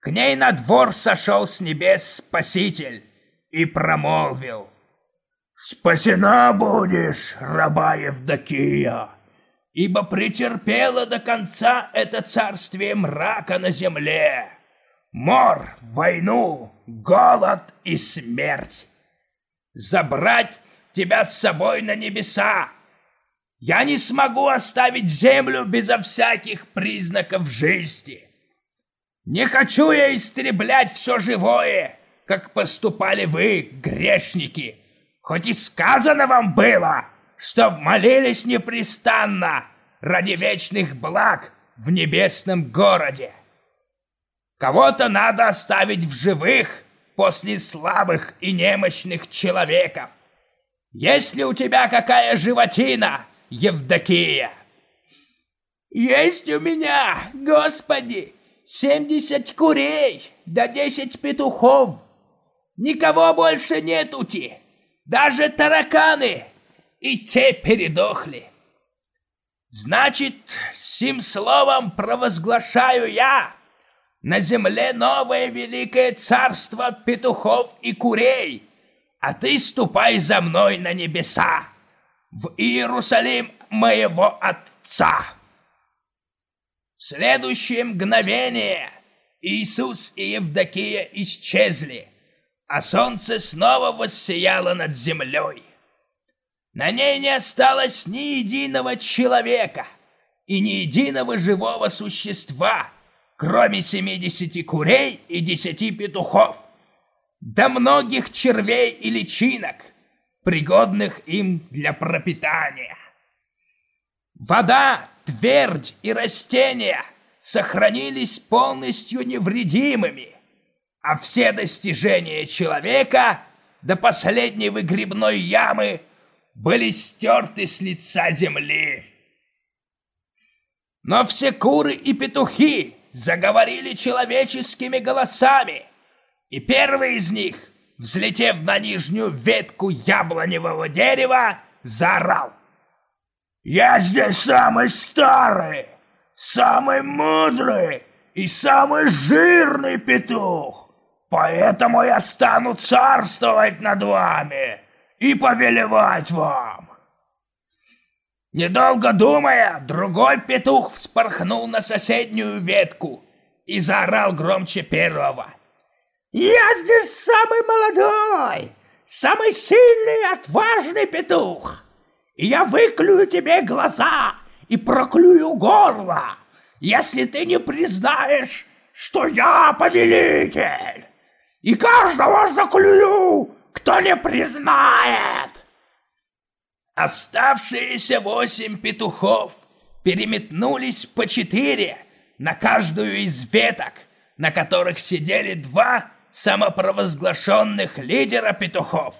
к ней на двор сошел с небес Спаситель и промолвил. «Спасена будешь, раба Евдокия, ибо претерпела до конца это царствие мрака на земле» мор, войну, голод и смерть. Забрать тебя с собой на небеса. Я не смогу оставить землю безо всяких признаков жизни. Не хочу я истреблять все живое, как поступали вы, грешники, хоть и сказано вам было, что молились непрестанно ради вечных благ в небесном городе. Кого-то надо оставить в живых после слабых и немощных человеков. Есть ли у тебя какая животина, Евдокия? Есть у меня, господи, семьдесят курей да десять петухов. Никого больше нетути. Даже тараканы и те передохли. Значит, сим словом провозглашаю я на земле новое великое царство петухов и курей, а ты ступай за мной на небеса, в Иерусалим моего Отца. В следующее мгновение Иисус и Евдокия исчезли, а солнце снова воссияло над землей. На ней не осталось ни единого человека и ни единого живого существа, кроме семидесяти курей и десяти петухов, да многих червей и личинок, пригодных им для пропитания. Вода, твердь и растения сохранились полностью невредимыми, а все достижения человека до последней выгребной ямы были стерты с лица земли. Но все куры и петухи заговорили человеческими голосами, и первый из них, взлетев на нижнюю ветку яблоневого дерева, заорал. «Я здесь самый старый, самый мудрый и самый жирный петух, поэтому я стану царствовать над вами и повелевать вам!» Недолго думая, другой петух вспорхнул на соседнюю ветку и заорал громче первого. «Я здесь самый молодой, самый сильный и отважный петух, и я выклюю тебе глаза и проклюю горло, если ты не признаешь, что я повелитель, и каждого заклюю, кто не признает!» Оставшиеся восемь петухов переметнулись по четыре на каждую из веток, на которых сидели два самопровозглашенных лидера петухов.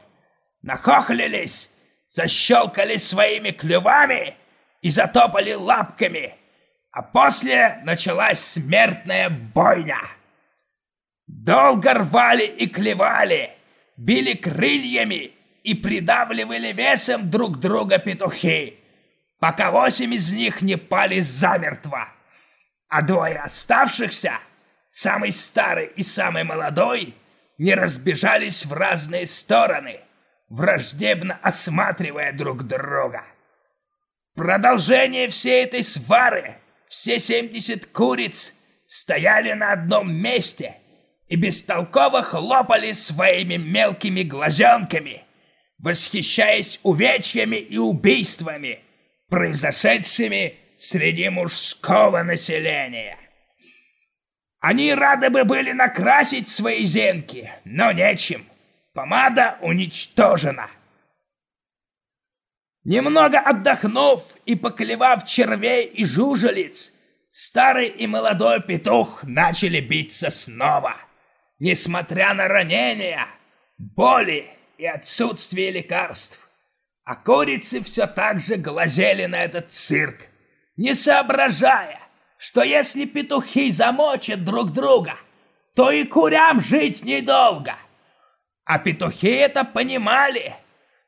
Нахохлились, защелкали своими клювами и затопали лапками, а после началась смертная бойня. Долго рвали и клевали, били крыльями и придавливали весом друг друга петухи, пока восемь из них не пали замертво. А двое оставшихся, самый старый и самый молодой, не разбежались в разные стороны, враждебно осматривая друг друга. Продолжение всей этой свары, все семьдесят куриц стояли на одном месте и бестолково хлопали своими мелкими глазенками, восхищаясь увечьями и убийствами, произошедшими среди мужского населения. Они рады бы были накрасить свои зенки, но нечем. Помада уничтожена. Немного отдохнув и поклевав червей и жужелиц, старый и молодой петух начали биться снова. Несмотря на ранения, боли и отсутствие лекарств. А курицы все так же глазели на этот цирк, не соображая, что если петухи замочат друг друга, то и курям жить недолго. А петухи это понимали,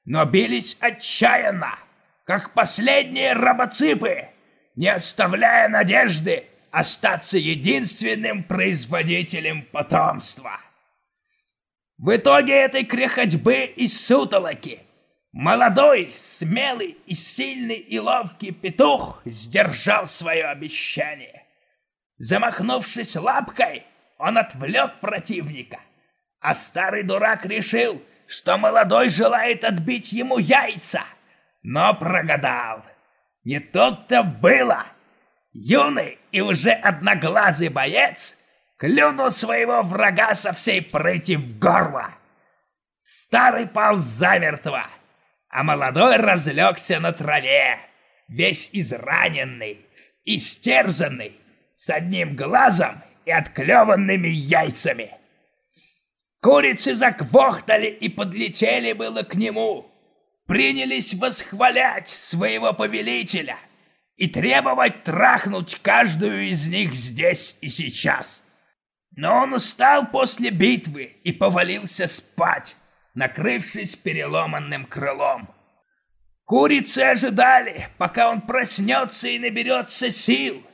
но бились отчаянно, как последние робоципы, не оставляя надежды остаться единственным производителем потомства. В итоге этой кряходьбы и сутолоки молодой, смелый и сильный и ловкий петух сдержал свое обещание. Замахнувшись лапкой, он отвлек противника, а старый дурак решил, что молодой желает отбить ему яйца, но прогадал. Не тут-то было. Юный и уже одноглазый боец клюнул своего врага со всей прыти в горло. Старый пал замертво, а молодой разлегся на траве, весь израненный, истерзанный, с одним глазом и отклеванными яйцами. Курицы заквохтали и подлетели было к нему, принялись восхвалять своего повелителя и требовать трахнуть каждую из них здесь и сейчас. Но он устал после битвы и повалился спать, накрывшись переломанным крылом. Курицы ожидали, пока он проснется и наберется сил.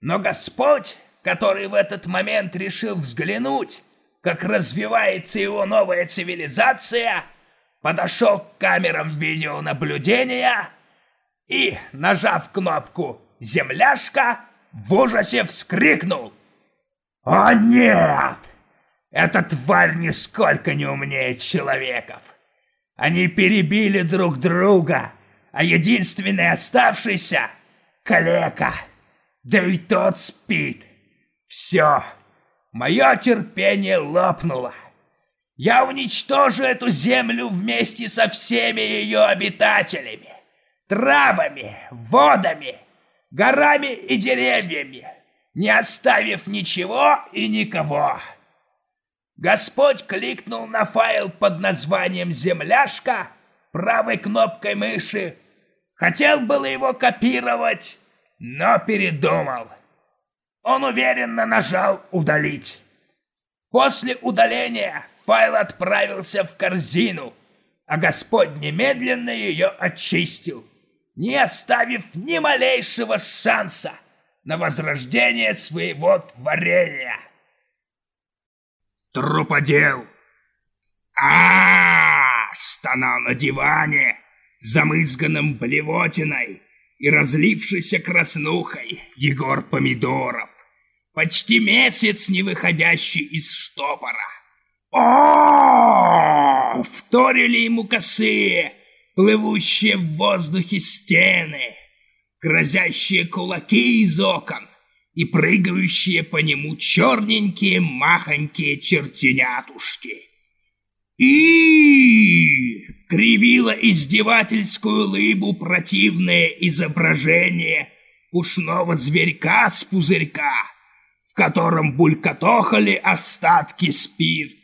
Но Господь, который в этот момент решил взглянуть, как развивается его новая цивилизация, подошел к камерам видеонаблюдения и, нажав кнопку «Земляшка», в ужасе вскрикнул. «О нет! Эта тварь нисколько не умнее человеков! Они перебили друг друга, а единственный оставшийся — калека, да и тот спит. Все, мое терпение лопнуло. Я уничтожу эту землю вместе со всеми ее обитателями, травами, водами, горами и деревьями, не оставив ничего и никого. Господь кликнул на файл под названием «Земляшка» правой кнопкой мыши. Хотел было его копировать, но передумал. Он уверенно нажал «Удалить». После удаления файл отправился в корзину, а Господь немедленно ее очистил не оставив ни малейшего шанса на возрождение своего творения. Труподел! а, стонал на диване, замызганном блевотиной и разлившийся краснухой Егор Помидоров, почти месяц не выходящий из штопора. О, вторили ему косые, плывущие в воздухе стены, грозящие кулаки из окон и прыгающие по нему черненькие махонькие чертенятушки. И кривило издевательскую лыбу противное изображение пушного зверька с пузырька, в котором булькотохали остатки спирта.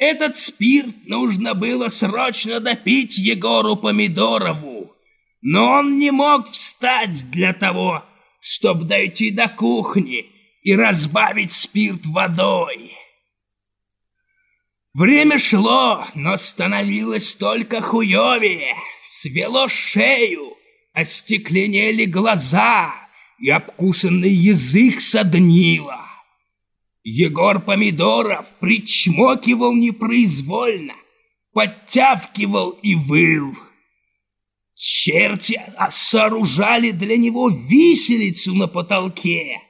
Этот спирт нужно было срочно допить Егору Помидорову, но он не мог встать для того, чтобы дойти до кухни и разбавить спирт водой. Время шло, но становилось только хуевее. Свело шею, остекленели глаза, и обкусанный язык соднило. Егор Помидоров причмокивал непроизвольно, подтявкивал и выл. Черти сооружали для него виселицу на потолке,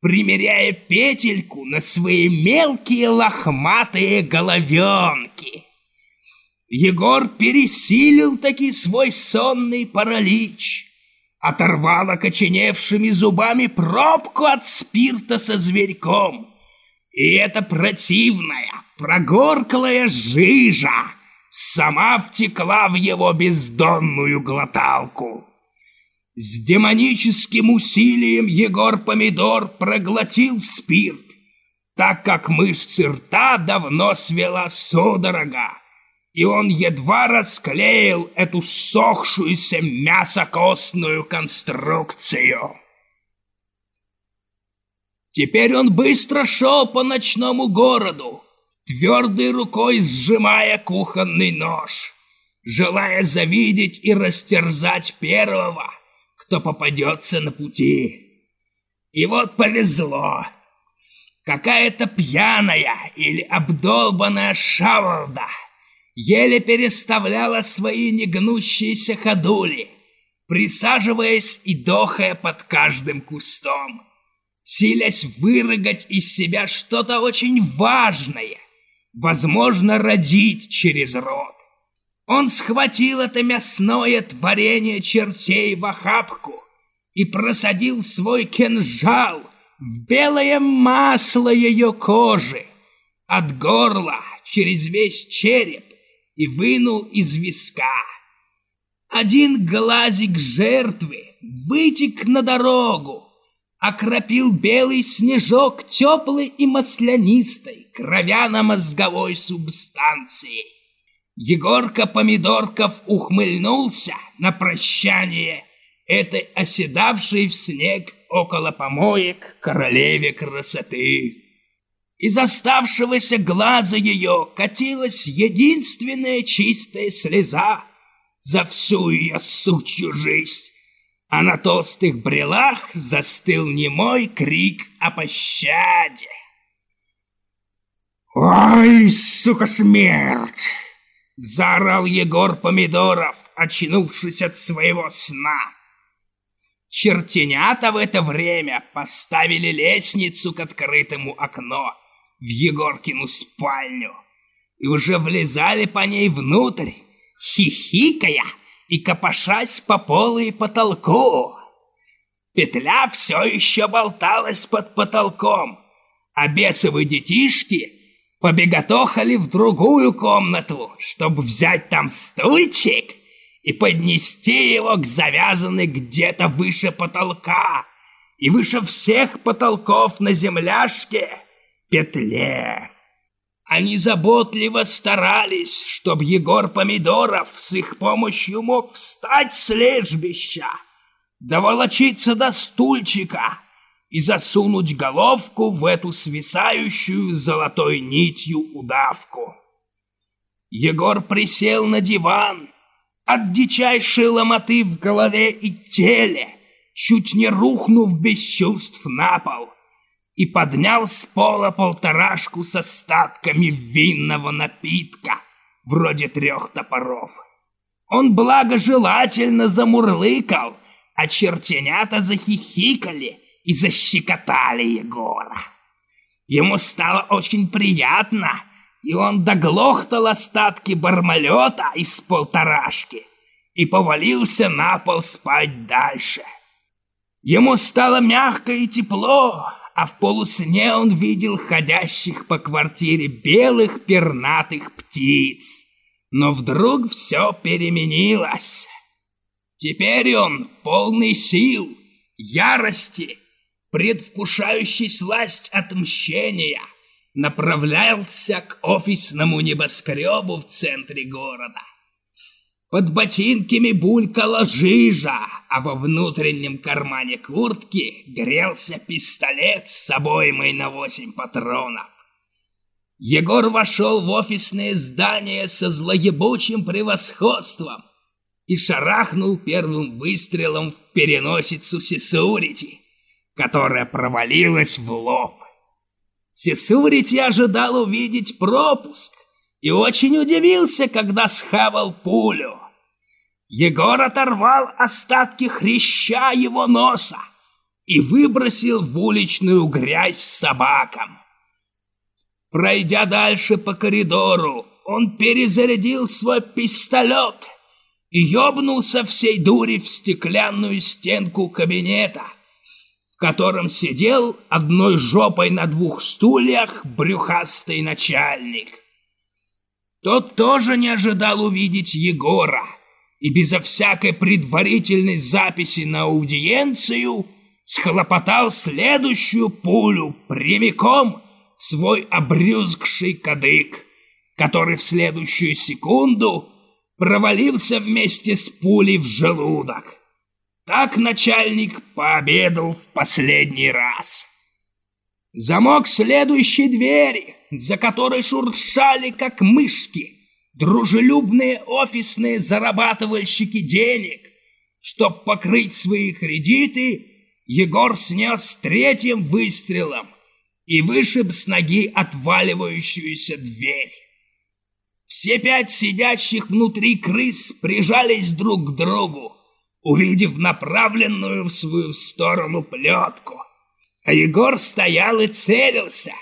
примеряя петельку на свои мелкие лохматые головенки. Егор пересилил таки свой сонный паралич, оторвал окоченевшими зубами пробку от спирта со зверьком — и эта противная, прогорклая жижа сама втекла в его бездонную глоталку. С демоническим усилием Егор Помидор проглотил спирт, так как мышцы рта давно свела судорога, и он едва расклеил эту сохшуюся мясокостную конструкцию. Теперь он быстро шел по ночному городу, твердой рукой сжимая кухонный нож, желая завидеть и растерзать первого, кто попадется на пути. И вот повезло. Какая-то пьяная или обдолбанная шавалда еле переставляла свои негнущиеся ходули, присаживаясь и дохая под каждым кустом силясь вырыгать из себя что-то очень важное, возможно, родить через рот. Он схватил это мясное творение чертей в охапку и просадил свой кинжал в белое масло ее кожи, от горла через весь череп и вынул из виска. Один глазик жертвы вытек на дорогу, окропил белый снежок теплой и маслянистой кровяно-мозговой субстанцией. Егорка Помидорков ухмыльнулся на прощание этой оседавшей в снег около помоек королеве красоты. Из оставшегося глаза ее катилась единственная чистая слеза за всю ее сучью жизнь, а на толстых брелах застыл немой крик о пощаде. «Ой, сука, смерть!» — заорал Егор Помидоров, очнувшись от своего сна. Чертенята в это время поставили лестницу к открытому окну в Егоркину спальню и уже влезали по ней внутрь, хихикая и копошась по полу и потолку. Петля все еще болталась под потолком, а бесовые детишки побеготохали в другую комнату, чтобы взять там стульчик и поднести его к завязанной где-то выше потолка и выше всех потолков на земляшке петле. Они заботливо старались, чтобы Егор Помидоров с их помощью мог встать с лежбища, доволочиться до стульчика и засунуть головку в эту свисающую золотой нитью удавку. Егор присел на диван, от дичайшей ломоты в голове и теле, чуть не рухнув без чувств на пол — и поднял с пола полторашку с остатками винного напитка, вроде трех топоров. Он благожелательно замурлыкал, а чертенята захихикали и защекотали Егора. Ему стало очень приятно, и он доглохтал остатки бармалета из полторашки и повалился на пол спать дальше. Ему стало мягко и тепло, а в полусне он видел ходящих по квартире белых пернатых птиц. Но вдруг все переменилось. Теперь он полный сил, ярости, предвкушающий сласть отмщения, направлялся к офисному небоскребу в центре города. Под ботинками булькала жижа, а во внутреннем кармане куртки грелся пистолет с обоймой на восемь патронов. Егор вошел в офисное здание со злоебучим превосходством и шарахнул первым выстрелом в переносицу Сесурити, которая провалилась в лоб. Сесурити ожидал увидеть пропуск и очень удивился, когда схавал пулю. Егор оторвал остатки хряща его носа и выбросил в уличную грязь собакам. Пройдя дальше по коридору, он перезарядил свой пистолет и ёбнулся всей дури в стеклянную стенку кабинета, в котором сидел одной жопой на двух стульях брюхастый начальник. Тот тоже не ожидал увидеть Егора и безо всякой предварительной записи на аудиенцию схлопотал следующую пулю прямиком в свой обрюзгший кадык, который в следующую секунду провалился вместе с пулей в желудок. Так начальник пообедал в последний раз. Замок следующей двери, за которой шуршали, как мышки, дружелюбные офисные зарабатывальщики денег. Чтоб покрыть свои кредиты, Егор снес третьим выстрелом и вышиб с ноги отваливающуюся дверь. Все пять сидящих внутри крыс прижались друг к другу, увидев направленную в свою сторону плетку. А Егор стоял и целился,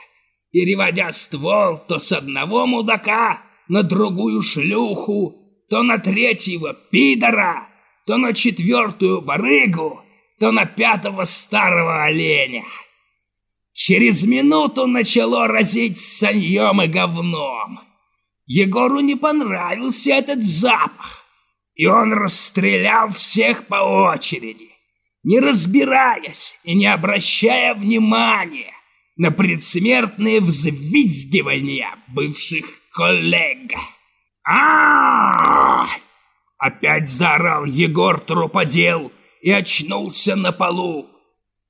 переводя ствол то с одного мудака, на другую шлюху, то на третьего пидора, то на четвертую барыгу, то на пятого старого оленя. Через минуту начало разить саньем и говном. Егору не понравился этот запах, и он расстрелял всех по очереди, не разбираясь и не обращая внимания на предсмертные взвизгивания бывших коллега. а Опять заорал Егор труподел и очнулся на полу.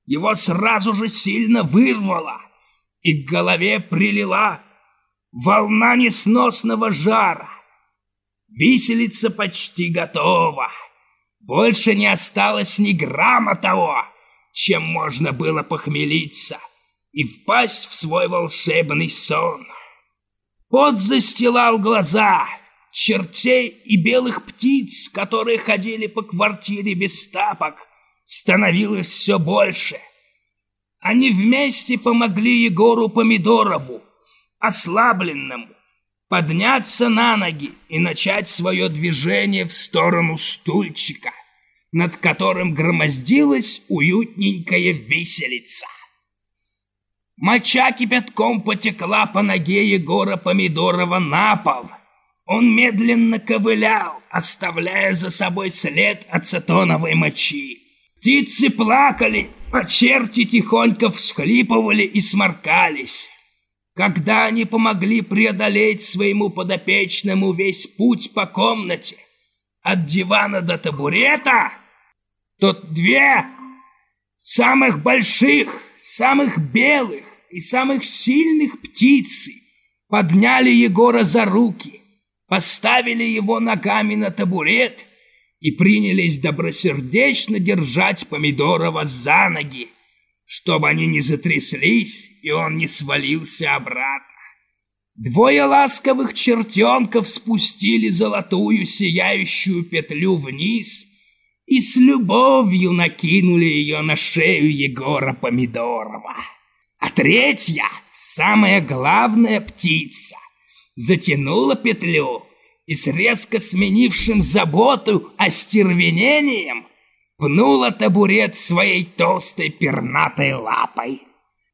Его сразу же сильно вырвало, и к голове прилила волна несносного жара. Виселица почти готова. Больше не осталось ни грамма того, чем можно было похмелиться и впасть в свой волшебный сон. Пот застилал глаза, чертей и белых птиц, которые ходили по квартире без тапок, становилось все больше. Они вместе помогли Егору Помидорову, ослабленному, подняться на ноги и начать свое движение в сторону стульчика, над которым громоздилась уютненькая виселица. Моча кипятком потекла по ноге Егора Помидорова на пол. Он медленно ковылял, оставляя за собой след ацетоновой мочи. Птицы плакали, а черти тихонько всхлипывали и сморкались. Когда они помогли преодолеть своему подопечному весь путь по комнате, от дивана до табурета, то две самых больших, самых белых и самых сильных птицы подняли Егора за руки, поставили его ногами на табурет и принялись добросердечно держать Помидорова за ноги, чтобы они не затряслись и он не свалился обратно. Двое ласковых чертенков спустили золотую сияющую петлю вниз и с любовью накинули ее на шею Егора Помидорова. А третья, самая главная птица, затянула петлю и с резко сменившим заботу остервенением пнула табурет своей толстой пернатой лапой.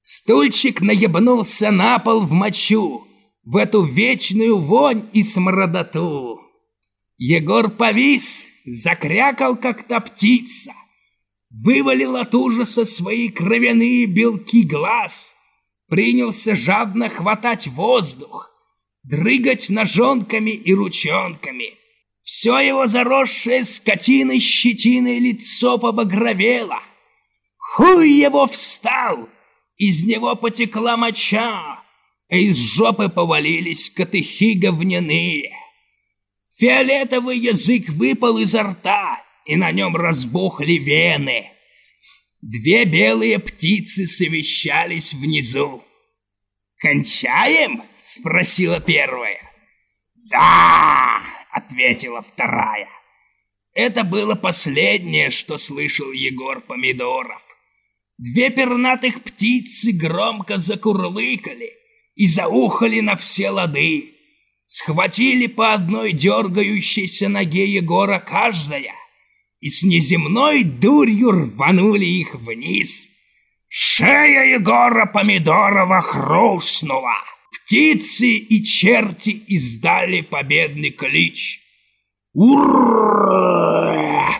Стульчик наебнулся на пол в мочу, в эту вечную вонь и смрадоту. Егор повис, закрякал, как та птица, вывалил от ужаса свои кровяные белки глаз, принялся жадно хватать воздух, дрыгать ножонками и ручонками. Все его заросшее скотиной щетиной лицо побагровело. Хуй его встал! Из него потекла моча, а из жопы повалились котыхи говняные. Фиолетовый язык выпал изо рта, и на нем разбухли вены. Две белые птицы совещались внизу. «Кончаем?» — спросила первая. «Да!» — ответила вторая. Это было последнее, что слышал Егор Помидоров. Две пернатых птицы громко закурлыкали и заухали на все лады. Схватили по одной дергающейся ноге Егора каждая и с неземной дурью рванули их вниз. Шея Егора Помидорова хрустнула. Птицы и черти издали победный клич. Ура!